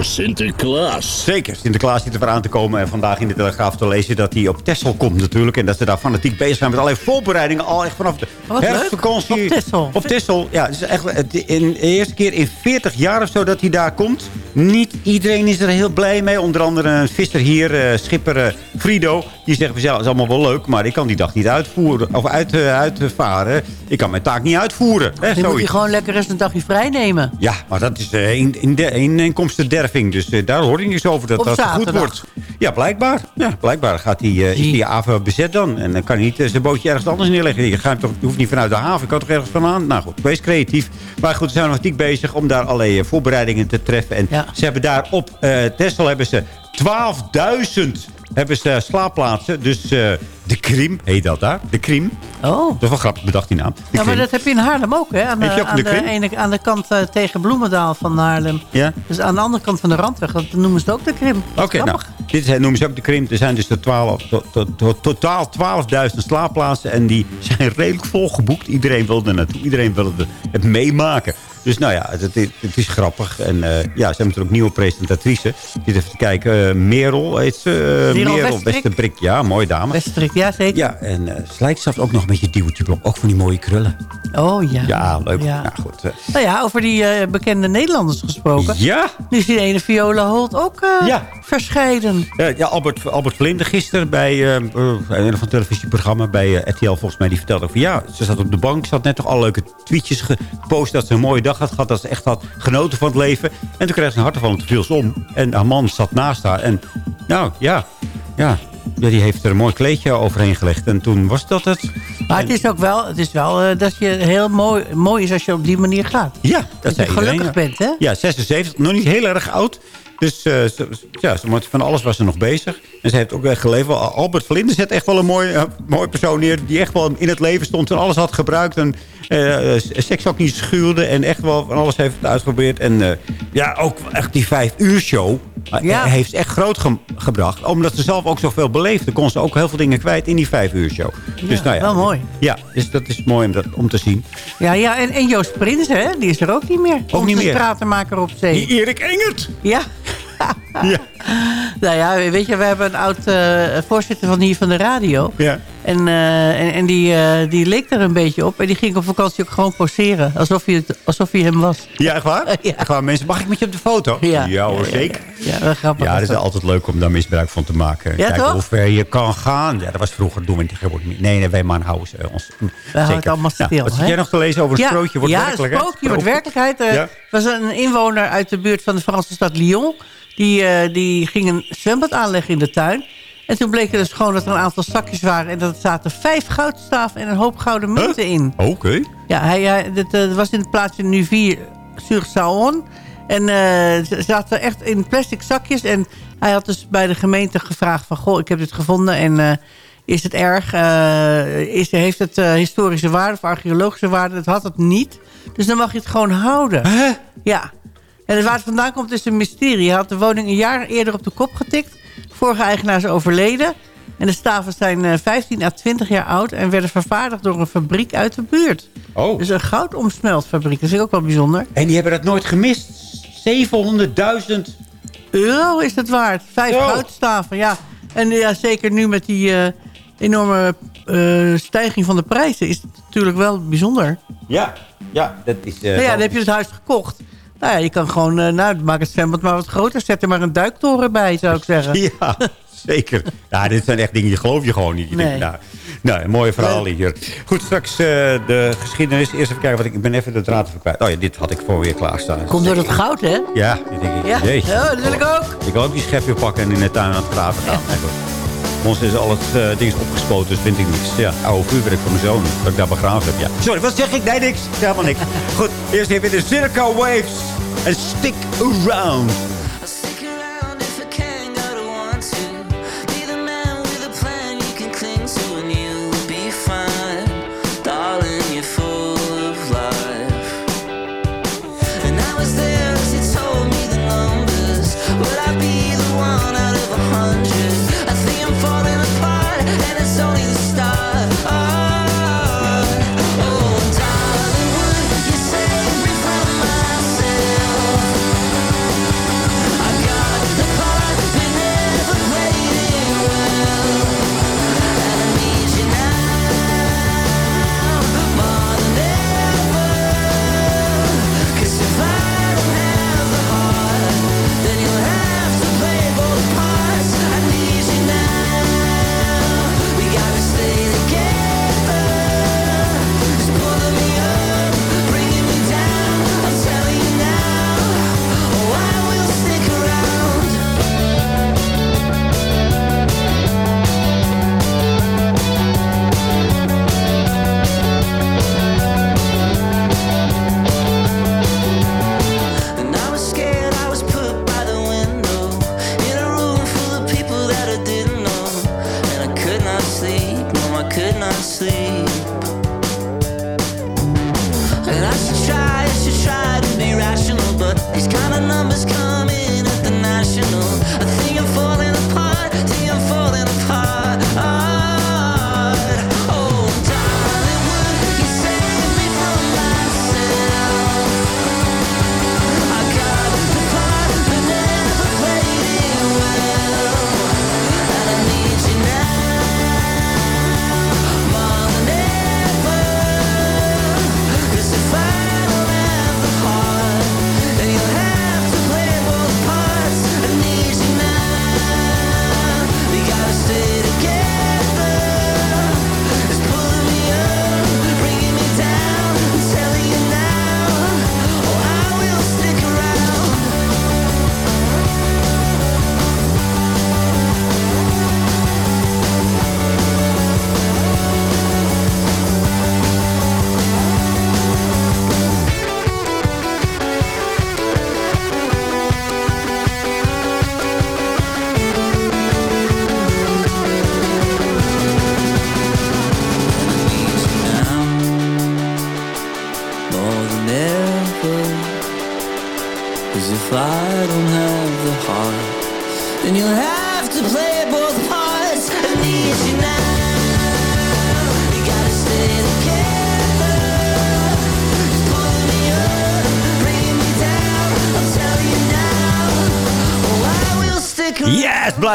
Sinterklaas. Zeker, Sinterklaas zit er weer aan te komen. En vandaag in de Telegraaf te lezen dat hij op Texel komt natuurlijk. En dat ze daar fanatiek bezig zijn met allerlei voorbereidingen. Al echt vanaf de Wat leuk. herfstvakantie. Op Texel. Op Texel, ja. Het is echt het- in, de eerste keer in 40 jaar of zo dat hij daar komt. Niet iedereen is er heel blij mee. Onder andere een visser hier, eh, schipper eh, Frido. Die zegt, ja, dat is allemaal wel leuk. Maar ik kan die dag niet uitvoeren. Of uit, eh, uitvaren. Ik kan mijn taak niet uitvoeren. Hè, Dan moet je gewoon lekker eens een dagje vrij nemen. Ja, maar dat is eh, in, de, in inkomstenderving. Dus daar hoor je niks over dat Op dat goed wordt. Ja, blijkbaar. Ja, blijkbaar gaat die, is die haven bezet dan. En dan kan hij niet zijn bootje ergens anders neerleggen. Je, gaat toch, je hoeft niet vanuit de haven. Je kan toch ergens vandaan? Nou goed, wees creatief. Maar goed, ze zijn nog niet bezig om daar allerlei voorbereidingen te treffen. En ze hebben daar op eh Texel hebben ze 12.000 hebben ze slaapplaatsen. Dus eh, de Krim heet dat daar. De Krim. Oh. Dat is wel grappig bedacht die naam. De Ja, maar dat heb je in Haarlem ook, hè? Aan de, Heb je ook aan de de, Krim? ene, aan de kant eh, tegen Bloemendaal van Haarlem. Ja? Dus aan de andere kant van de randweg. Dat noemen ze het ook de Krim. Oké, nou, dit zijn- noemen ze ook de Krim. Er zijn dus de 12, to- to- to- totaal 12.000 slaapplaatsen. En die [LAUGHS] zijn redelijk volgeboekt. Iedereen wil er naartoe. Iedereen wil het, het meemaken. Dus nou ja, het, is- het is grappig. En eh, ja, ze hebben natuurlijk ook nieuwe presentatrice. Zit even te kijken. eh, Merel heet ze. eh, Merel. Westerbrik. Ja, mooie dame. Westrik, ja zeker. Ja, en zelfs ook nog een beetje duwtje. Ook van die mooie krullen. Oh ja. Ja, leuk. Ja. Nou goed. eh, Nou ja, over die eh, bekende Nederlanders gesproken. Ja. Nu is die ene Viola Holt ook Ja. verscheiden. Ja, ja, Albert, Albert Vlinde gisteren bij een ander televisieprogramma bij RTL volgens mij. Die vertelde ook van ja, ze zat op de bank. Ze had net toch al leuke tweetjes gepost dat ze een mooie dag had gehad. Dat ze echt had genoten van het leven. En toen kreeg ze een ze om. En haar man zat naast haar. En nou ja, ja. Ja, die heeft er een mooi kleedje overheen gelegd. En toen was dat het. Maar het is ook wel, het is wel eh, dat je heel mooi, mooi is als je op die manier gaat. Ja, dat je zei iedereen, gelukkig ja. bent, hè? Ja, 76. Nog niet heel erg oud. Dus eh, ze, ja, van alles was ze nog bezig. En ze heeft ook echt geleefd. Albert Vlinde zet echt wel een mooie, eh, mooie persoon neer... die echt wel in het leven stond en alles had gebruikt. En seks ook niet schuwde. En echt wel van alles heeft uitgeprobeerd. En ja, ook echt die vijf uur show... eh, Ja. heeft echt groot ge- gebracht. Omdat ze zelf ook zoveel beleefde. Kon ze ook heel veel dingen kwijt in die vijf uur show. dus, Ja, nou ja, wel mooi. Ja, dus dat is mooi om, dat, om te zien. Ja, ja en, en Joost Prins, hè? Die is er ook niet meer. Ook niet meer. stratenmaker op zee. Die Erik Engert. Ja. [LAUGHS] Ja. [LAUGHS] Nou ja, weet je, we hebben een oud eh, voorzitter van hier van de radio. Ja. En, eh, en, en die, eh, die leek er een beetje op. En die ging op vakantie ook gewoon poseren. Alsof hij, het, alsof hij hem was. Ja, echt waar? [LAUGHS] Ja. Echt waar, mensen, mag ik met je op de foto? Ja. hoor, Ja, ja, zeker. Ja, wel grappig. Ja, dat is altijd leuk om daar misbruik van te maken. Ja, Kijken toch? hoe ver je kan gaan. Ja, dat was vroeger, doen we niet tegenwoordig niet. Nee, nee, wij man houden ze, ons. We houden het allemaal Nou, stil. wat zit jij nog te lezen over een ja, sprookje? Wordt ja, werkelijkheid? een sprookje wordt werkelijkheid. Er Ja. was een inwoner uit de buurt van de Franse stad Lyon. Die, eh, die ging een zwembad aanleggen in de tuin. En toen bleek er dus gewoon dat er een aantal zakjes waren. En dat er zaten vijf goudstaven en een hoop gouden munten in. Oké. Ja, hij, hij, dat eh, was in het plaatsje Nuvie sur Saône. En eh, ze zaten echt in plastic zakjes. En hij had dus bij de gemeente gevraagd van... Goh, ik heb dit gevonden en eh, is het erg? Eh, is, heeft het eh, historische waarde of archeologische waarde? Dat had het niet. Dus dan mag je het gewoon houden. Ja. En het waar het vandaan komt is een mysterie. Hij had de woning een jaar eerder op de kop getikt. Vorige eigenaar is overleden. En de staven zijn eh, 15 à 20 jaar oud... en werden vervaardigd door een fabriek uit de buurt. Oh. Dus een goudomsmeltfabriek. Dat is ook wel bijzonder. En die hebben dat nooit gemist. 700.000. Euro is het waard. Vijf goudstaven, ja. En ja, zeker nu met die eh, enorme eh, stijging van de prijzen... is het natuurlijk wel bijzonder. Ja, ja, dat is... eh, nou ja, dan heb je het huis gekocht. Nou ja, je kan gewoon... eh, nou, maak het zwembad maar wat groter. Zet er maar een duiktoren bij, zou ik zeggen. [LAUGHS] Ja, zeker. Ja, dit zijn echt dingen, die geloof je gewoon niet. Je Nee. denkt, nou, nou, een mooie verhalen hier. Goed, straks eh, de geschiedenis. Eerst even kijken, want ik ben even de draad even kwijt. Oh ja, dit had ik voor weer klaarstaan. Komt door het goud, hè? Ja, dit denk ik. Ja, ja dat wil ik ook. Ik wil ook die schepje pakken en in de tuin aan het graven gaan. Ons is al het eh, ding opgespoten, dus vind ik niks. Ja, oude vuurwerk voor mijn zoon, dat ik daar begraven heb. Ja. Sorry, wat zeg ik? Nee, niks. Helemaal niks. [LAUGHS] Goed, eerst even de Circo Waves. En stick around.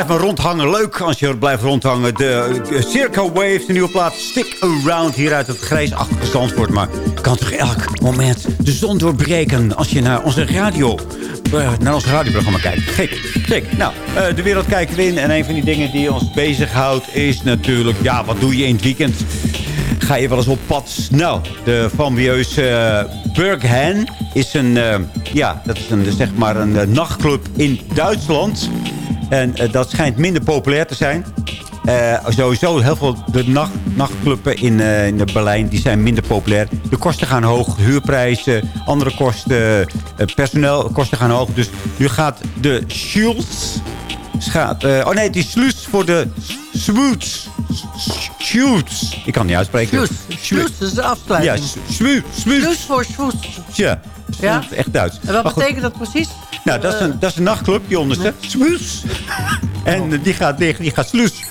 Blijf rondhangen. Leuk als je blijft rondhangen. De, Circo Waves, de nieuwe plaat Stick Around hier uit het grijsachtige Zandvoort. Maar kan toch elk moment de zon doorbreken als je naar onze radio... eh, naar ons radioprogramma kijkt. Gek, gek. Nou, eh, de wereld kijkt in. En een van die dingen die ons bezighoudt is natuurlijk... Ja, wat doe je in het weekend? Ga je wel eens op pad? Nou, de fameuze uh, Berghain is een... eh, ja, dat is een, zeg maar een eh, nachtclub in Duitsland... En eh, dat schijnt minder populair te zijn. Eh, sowieso heel veel de nacht, nachtclubben in, eh, in Berlijn die zijn minder populair. De kosten gaan hoog, huurprijzen, andere kosten, eh, personeelkosten gaan hoog. Dus nu gaat de. Gaat, eh, oh nee, die Sluis voor de Swoots. Schultz. Ik kan het niet uitspreken. Sluis. Sluis, dat is de afsluiting. Ja, Swoots. Sluis voor Swoes. Ja, Ja? echt Duits. En wat betekent dat precies? Nou, dat is een, dat is een nachtclub, die onderste. Sluis. En eh, die gaat dicht, die gaat sluis.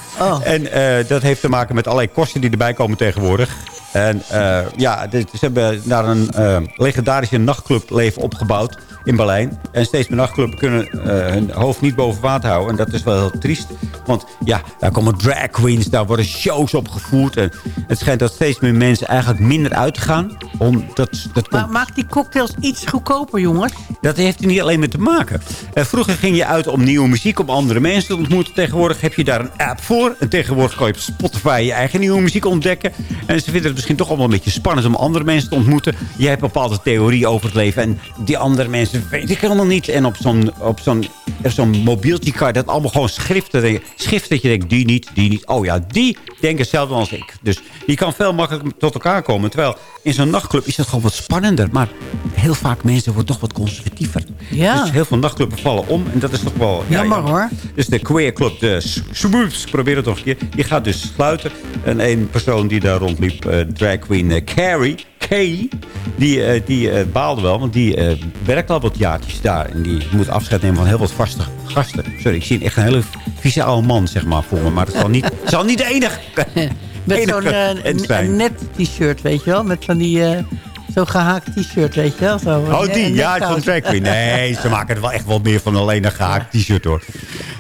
En eh, dat heeft te maken met allerlei kosten die erbij komen tegenwoordig. En eh, ja, ze hebben daar een eh, legendarische nachtclubleven opgebouwd in Berlijn. En steeds meer nachtclubs kunnen eh, hun hoofd niet boven water houden. En dat is wel heel triest. Want ja, daar komen drag queens, daar worden shows opgevoerd. En het schijnt dat steeds meer mensen eigenlijk minder uitgaan. Omdat, dat Maar maak die cocktails iets goedkoper, jongens. dat heeft er niet alleen mee te maken. Eh, vroeger ging je uit om nieuwe muziek, om andere mensen te ontmoeten. Tegenwoordig heb je daar een app voor. En tegenwoordig kan je op Spotify je eigen nieuwe muziek ontdekken. En ze vinden het misschien toch allemaal een beetje spannend om andere mensen te ontmoeten. Jij hebt bepaalde theorieën over het leven. En die andere mensen weet ik helemaal niet. En op zo'n op zo'n zo'n mobieltje kan je dat allemaal gewoon schriften. Schrift dat je denkt, die niet, die niet. Oh ja, die denken hetzelfde als ik. Dus je kan veel makkelijker tot elkaar komen. Terwijl in zo'n nachtclub is het gewoon wat spannender. Maar heel vaak mensen worden toch wat conservatiever. Ja. Dus heel veel nachtclubben vallen om. En dat is toch wel... ja, Jammer, ja. hoor. Dus de queer club, de Swoops, probeer het nog een keer. Die gaat dus sluiten. En een persoon die daar rondliep, eh, drag queen eh, Carrie... Die, eh, die eh, baalde wel, want die eh, werkt al wat jaartjes daar. En die moet afscheid nemen van heel wat vaste gasten. Sorry, ik zie echt een hele vieze oude man, zeg maar, voor me. Maar het zal niet, het zal niet de enige, [LAUGHS] Met zo'n net t-shirt, weet je wel. Met van die... Zo'n gehaakt t-shirt, weet je wel. Zo, Oh, die? Ja, zo'n drag queen. Nee, ze maken er wel echt wel meer van alleen een gehaakt t-shirt, hoor.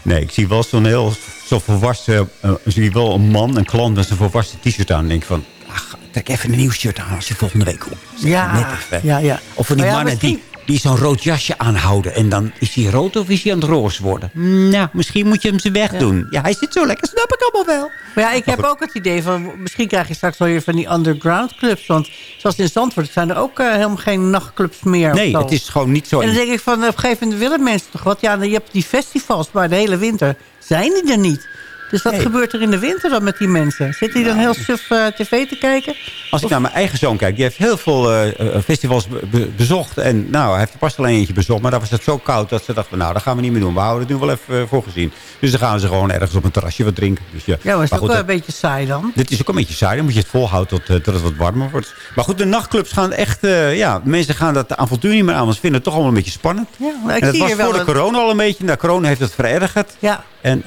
Nee, ik zie wel zo'n heel zo volwassen... zie wel een man, een klant met zo'n volwassen t-shirt aan. En denk van, ach, trek even een nieuw shirt aan als je volgende week komt. Ja, net even. ja, ja. Of van die ja, mannen die, misschien- die zo'n rood jasje aanhouden. En dan is hij rood of is hij aan het roze worden? Nou, misschien moet je hem ze wegdoen. Ja. hij zit zo lekker, snap ik allemaal wel. Maar ja, ik heb ook het idee van... Misschien krijg je straks wel weer van die underground clubs. Want zoals in Zandvoort zijn er ook eh, helemaal geen nachtclubs meer. Nee, het is gewoon niet zo... En dan denk ik van, op een gegeven moment willen mensen toch wat? Ja, je hebt die festivals, maar de hele winter zijn die er niet. Dus wat Nee. gebeurt er in de winter dan met die mensen? Zitten die dan heel suf eh, tv te kijken? Als ik naar mijn eigen zoon kijk, die heeft heel veel eh, eh, festivals be- be- bezocht. En nou, hij heeft er pas alleen eentje bezocht. Maar daar was het zo koud dat ze dachten, nou, dat gaan we niet meer doen. We houden het nu wel even eh, voor gezien. Dus dan gaan ze gewoon ergens op een terrasje wat drinken. Dus, ja, Ja, maar is het ook goed, wel een beetje saai dan? Dit is ook een beetje saai. Dan moet je het volhouden tot, tot het wat warmer wordt. Maar goed, de nachtclubs gaan echt... ja, mensen gaan dat avontuur niet meer aan. Want ze vinden het toch allemaal een beetje spannend. Ja, maar ik en dat zie was voor de corona al een beetje. Nou, corona heeft het verergerd. Ja. En,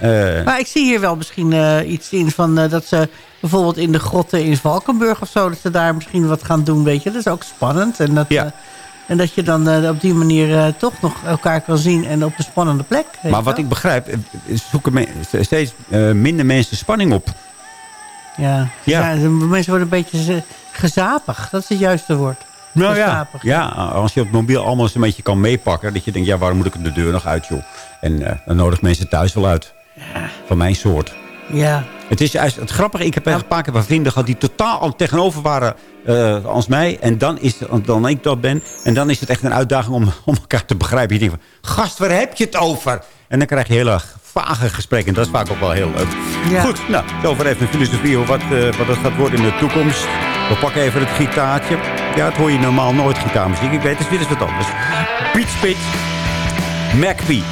Maar ik zie hier wel misschien eh, iets in van eh, dat ze bijvoorbeeld in de grotten in Valkenburg of zo... dat ze daar misschien wat gaan doen, weet je. Dat is ook spannend. En dat, eh, en dat je dan op die manier toch nog elkaar kan zien en op een spannende plek. maar wat wel. ik begrijp, zoeken steeds minder mensen spanning op. Ja, Ja. mensen worden een beetje gezapig. Dat is het juiste woord. Nou ja, Gezapig. ja, als je op het mobiel allemaal eens een beetje kan meepakken... dat je denkt, ja, waarom moet ik de deur nog uit, joh? En dan nodig mensen thuis wel uit. Van mijn soort. Ja. Het is juist het grappige. Ik heb echt een paar keer vrienden gehad... die totaal al tegenover waren eh, als mij. En dan is het, dan ik dat ben. En dan is het echt een uitdaging om, [LAUGHS] om elkaar te begrijpen. Je denkt van, gast, waar heb je het over? En dan krijg je hele vage gesprekken. En dat is vaak ook wel heel leuk. Ja. Goed, nou, zover even een filosofie over wat, eh, wat het gaat worden in de toekomst. We pakken even het gitaartje. Ja, het hoor je normaal nooit gitaarmuziek. Ik weet, het is weer eens wat anders. Piet Spit, MacP.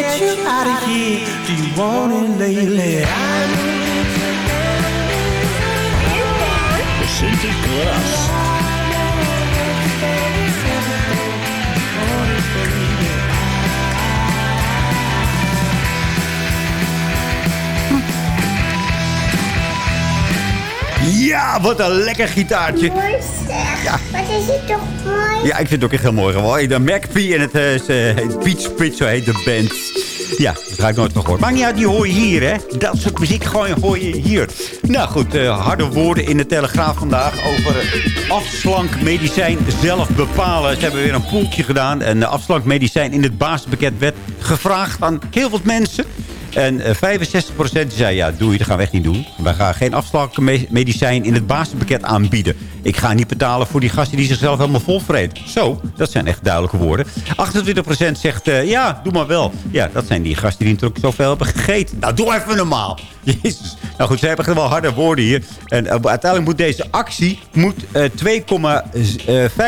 Get you out of here. Do you want it lately? Ja, Ja, wat een lekker gitaartje. Mooi zeg. Ja. Wat is het toch mooi? Ja, ik vind het ook echt heel mooi gewoon. De MacPie en het uh, heet Peach Pit, zo heet de band. Ja, dat ga ik nooit gehoord. Maakt niet uit, die hoor je hier, hè. Dat soort muziek gewoon hoor je hier. Nou goed, eh, harde woorden in de Telegraaf vandaag over afslankmedicijn zelf bepalen. Ze hebben weer een poeltje gedaan. En afslankmedicijn in het basispakket werd gevraagd aan heel veel mensen. En eh, 65% zei, ja, doe je, dat gaan we echt niet doen. Wij gaan geen afslankmedicijn in het basispakket aanbieden. Ik ga niet betalen voor die gasten die zichzelf helemaal volvreten. Zo, dat zijn echt duidelijke woorden. 28% zegt, eh, ja, doe maar wel. Ja, dat zijn die gasten die natuurlijk zoveel hebben gegeten. Nou, doe even normaal. [LAUGHS] Jezus. Nou goed, ze hebben wel harde woorden hier. En uh, uiteindelijk moet deze actie moet, uh,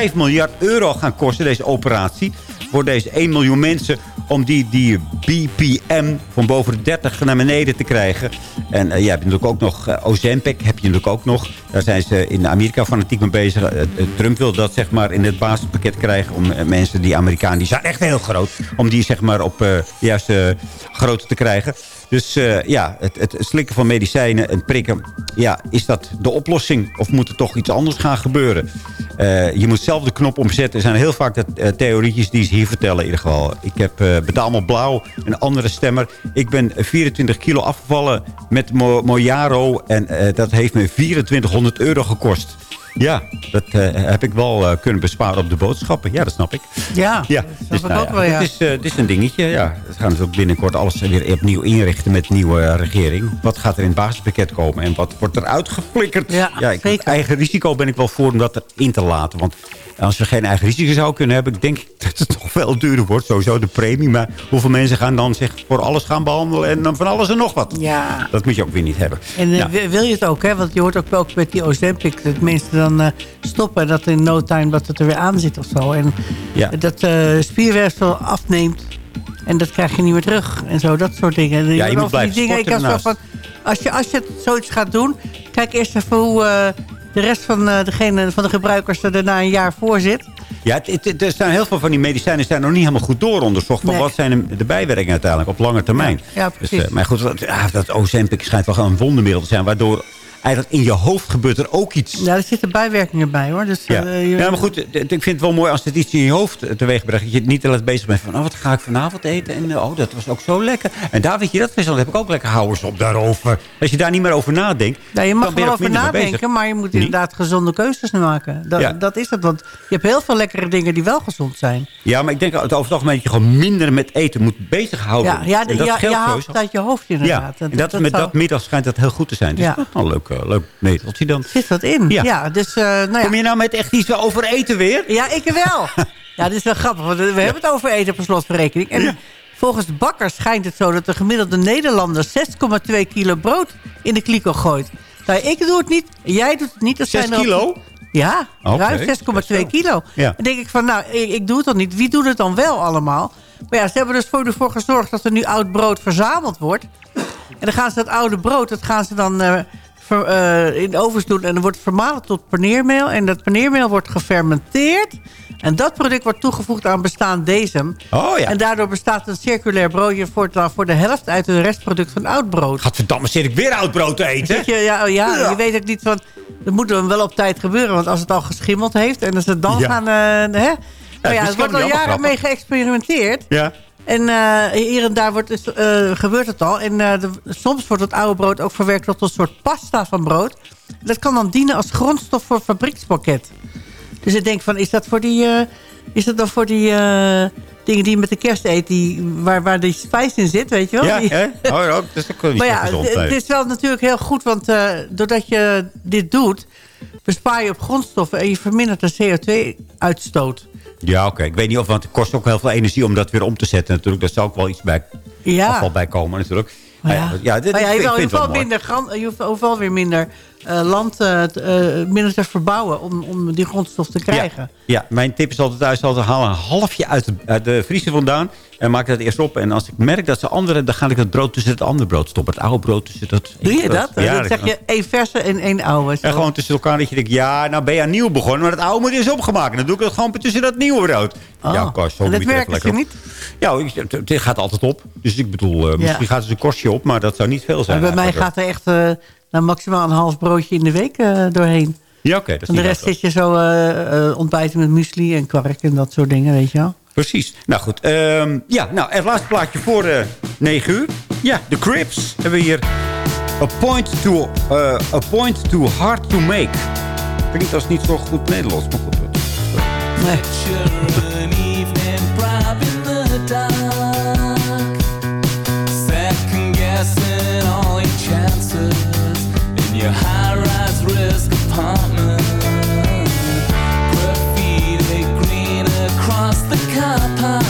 2,5 miljard euro gaan kosten, deze operatie. Voor deze 1 miljoen mensen om die, die BPM van boven de 30 naar beneden te krijgen. En uh, hebt natuurlijk ook nog uh, Ozempic, heb je natuurlijk ook nog. Daar zijn ze in Amerika fanatiek mee bezig. Uh, Trump wil dat zeg maar in het basispakket krijgen om mensen die Amerikanen, die zijn echt heel groot, om die zeg maar op de juiste grootte te krijgen. Dus uh, ja, het, het, slikken van medicijnen en prikken, ja, is dat de oplossing? Of moet er toch iets anders gaan gebeuren? Uh, je moet zelf de knop omzetten. Er zijn heel vaak de, uh, theorietjes die ze hier vertellen in ieder geval. Ik heb betaal me blauw, een andere stemmer. Ik ben 24 kilo afgevallen met Mo Mojaro en dat heeft me 2400 euro gekost. Ja, dat uh, heb ik wel uh, kunnen besparen op de boodschappen. Ja, dat snap ik. Ja, ja. dat dus, nou, ook wel, ja. Het is, uh, is een dingetje, ja. We gaan dus ook binnenkort alles weer opnieuw inrichten met de nieuwe regering. Wat gaat er in het basispakket komen en wat wordt er uitgeflikkerd? Ja, ja ik, zeker. eigen risico ben ik wel voor om dat erin te laten. Want als we geen eigen risico zou kunnen hebben... ik denk [LAUGHS] dat het toch veel duurder wordt, sowieso de premie. Maar hoeveel mensen gaan dan zich voor alles gaan behandelen... en dan van alles en nog wat? Ja. Dat moet je ook weer niet hebben. En uh, ja. wil je het ook, hè? Want je hoort ook wel met die Ozempic... dat mensen dan uh, stoppen dat in no time dat het er weer aan zit of zo. En ja. dat uh, spierweefsel afneemt... en dat krijg je niet meer terug. En zo, dat soort dingen. Ja, je moet blijven die dingen, ik als, van, als, je, als je zoiets gaat doen... kijk eerst even hoe uh, de rest van, uh, degene, van de gebruikers er na een jaar voor zit. Ja, het, het, er zijn heel veel van die medicijnen zijn nog niet helemaal goed dooronderzocht. Van Nee. wat zijn de bijwerkingen uiteindelijk op lange termijn. Ja, precies. Dus, uh, maar goed, dat, ja, dat Ozempic schijnt wel gewoon een wondermiddel te zijn. Waardoor eigenlijk in je hoofd gebeurt er ook iets. Ja, er zitten bijwerkingen bij hoor. Dus, Ja. uh, je- ja, maar goed, ik vind het wel mooi als het iets in je hoofd teweeg brengt. Dat je niet altijd bezig bent van, oh, wat ga ik vanavond eten? En oh, dat was ook zo lekker. En daar weet je dat, dat heb ik ook lekker houders op daarover. Als je daar niet meer over nadenkt, Nou, je mag dan er wel over nadenken, maar je moet inderdaad gezonde keuzes maken. Dat, Ja. dat is het, want je hebt heel veel lekkere dingen die wel gezond zijn. Ja, maar ik denk over het algemeen dat je gewoon minder met eten moet bezighouden. Ja, ja, En dat ja, je haalt het uit je hoofd Ja, inderdaad. en dat, met zou- dat middel schijnt dat heel goed te zijn. Dus Ja. dat is wel leuk, leuk middeltje dan. zit wat in. Ja. Ja, dus, eh, nou ja. Kom je nou met echt iets over eten weer? Ja, ik wel. [LAUGHS] ja, dit is wel grappig, want we hebben het over eten per slotverrekening. En volgens de bakker schijnt het zo dat de gemiddelde Nederlander 6,2 kilo brood in de kliko gooit. Nou, ik doe het niet, jij doet het niet. Dat 6 zijn er- kilo? Ja, Oké, ruim best 6,2 wel. kilo. Ja. Dan denk ik van, nou, ik, ik doe het dan niet. Wie doet het dan wel allemaal? Maar ja, ze hebben dus voor, ervoor gezorgd dat er nu oud brood verzameld wordt. En dan gaan ze dat oude brood, dat gaan ze dan eh, ver- eh, in ovens doen. En dan wordt het vermalen tot paneermeel. En dat paneermeel wordt gefermenteerd. En dat product wordt toegevoegd aan bestaand bezem. Oh ja. En daardoor bestaat een circulair broodje voor, voor de helft uit een restproduct van oud brood. Gadverdamme, zit ik weer oud brood te eten? Je, ja, oh ja, Ja. je weet ook niet van... Dat moet dan wel op tijd gebeuren. Want als het al geschimmeld heeft... en als het dan Ja. gaan... eh, hè? Nou ja, er wordt al jaren mee geëxperimenteerd. Ja. En eh, hier en daar wordt dus, eh, gebeurt het al. En eh, de- soms wordt het oude brood ook verwerkt tot een soort pasta van brood. Dat kan dan dienen als grondstof voor fabriekspakket. Dus ik denk van, is dat voor die... is dat dan voor die dingen die je met de kerst eet... Die, waar, waar die spijs in zit, weet je wel? Ja, Die- hè? Oh, dat ook wel niet maar zo ja, het- is wel natuurlijk heel goed, want doordat je dit doet... bespaar je op grondstoffen en je vermindert de CO2-uitstoot. Ja, oké. Ik weet niet of, want het kost ook heel veel energie om dat weer om te zetten natuurlijk. Daar zou ook wel iets bij, Ja. afval bij komen natuurlijk. Maar ja, ja, dit, maar ja, je, je hoeft wel wel mooi. minder gran- je hoeft ook wel weer minder eh, land eh, t- eh, minder te verbouwen... Om, om die grondstof te krijgen. Ja, mijn tip is altijd thuis altijd haal een halfje uit de, uit de vriezer vandaan. En maak dat eerst op. En als ik merk dat ze andere, dan ga ik het brood tussen het andere brood stoppen. Het oude brood tussen dat... Doe je dat? Ja, dan zeg je één verse en één oude. zo. En gewoon tussen elkaar dat je denkt, ja, nou ben je aan nieuw begonnen. Maar het oude moet eens opgemaakt. En dan doe ik het gewoon tussen dat nieuwe brood. Oh. Ja, kost zo En dat er werkt ze op. niet? Ja, het, gaat altijd op. Dus ik bedoel, eh, misschien gaat het een kostje op. Maar dat zou niet veel zijn. Maar bij mij gaat er echt... nou, maximaal een half broodje in de week eh, doorheen. Ja, oké. dat is en de rest zit je zo eh, eh, ontbijten met muesli en kwark en dat soort dingen, weet je wel. Precies. Nou goed. ehm, ja, nou, het laatste plaatje voor eh 9 uur. Ja, de Crips hebben we hier. A point to, eh, a point too hard to make. Klinkt als niet zo goed Nederlands, maar goed. Nee. apart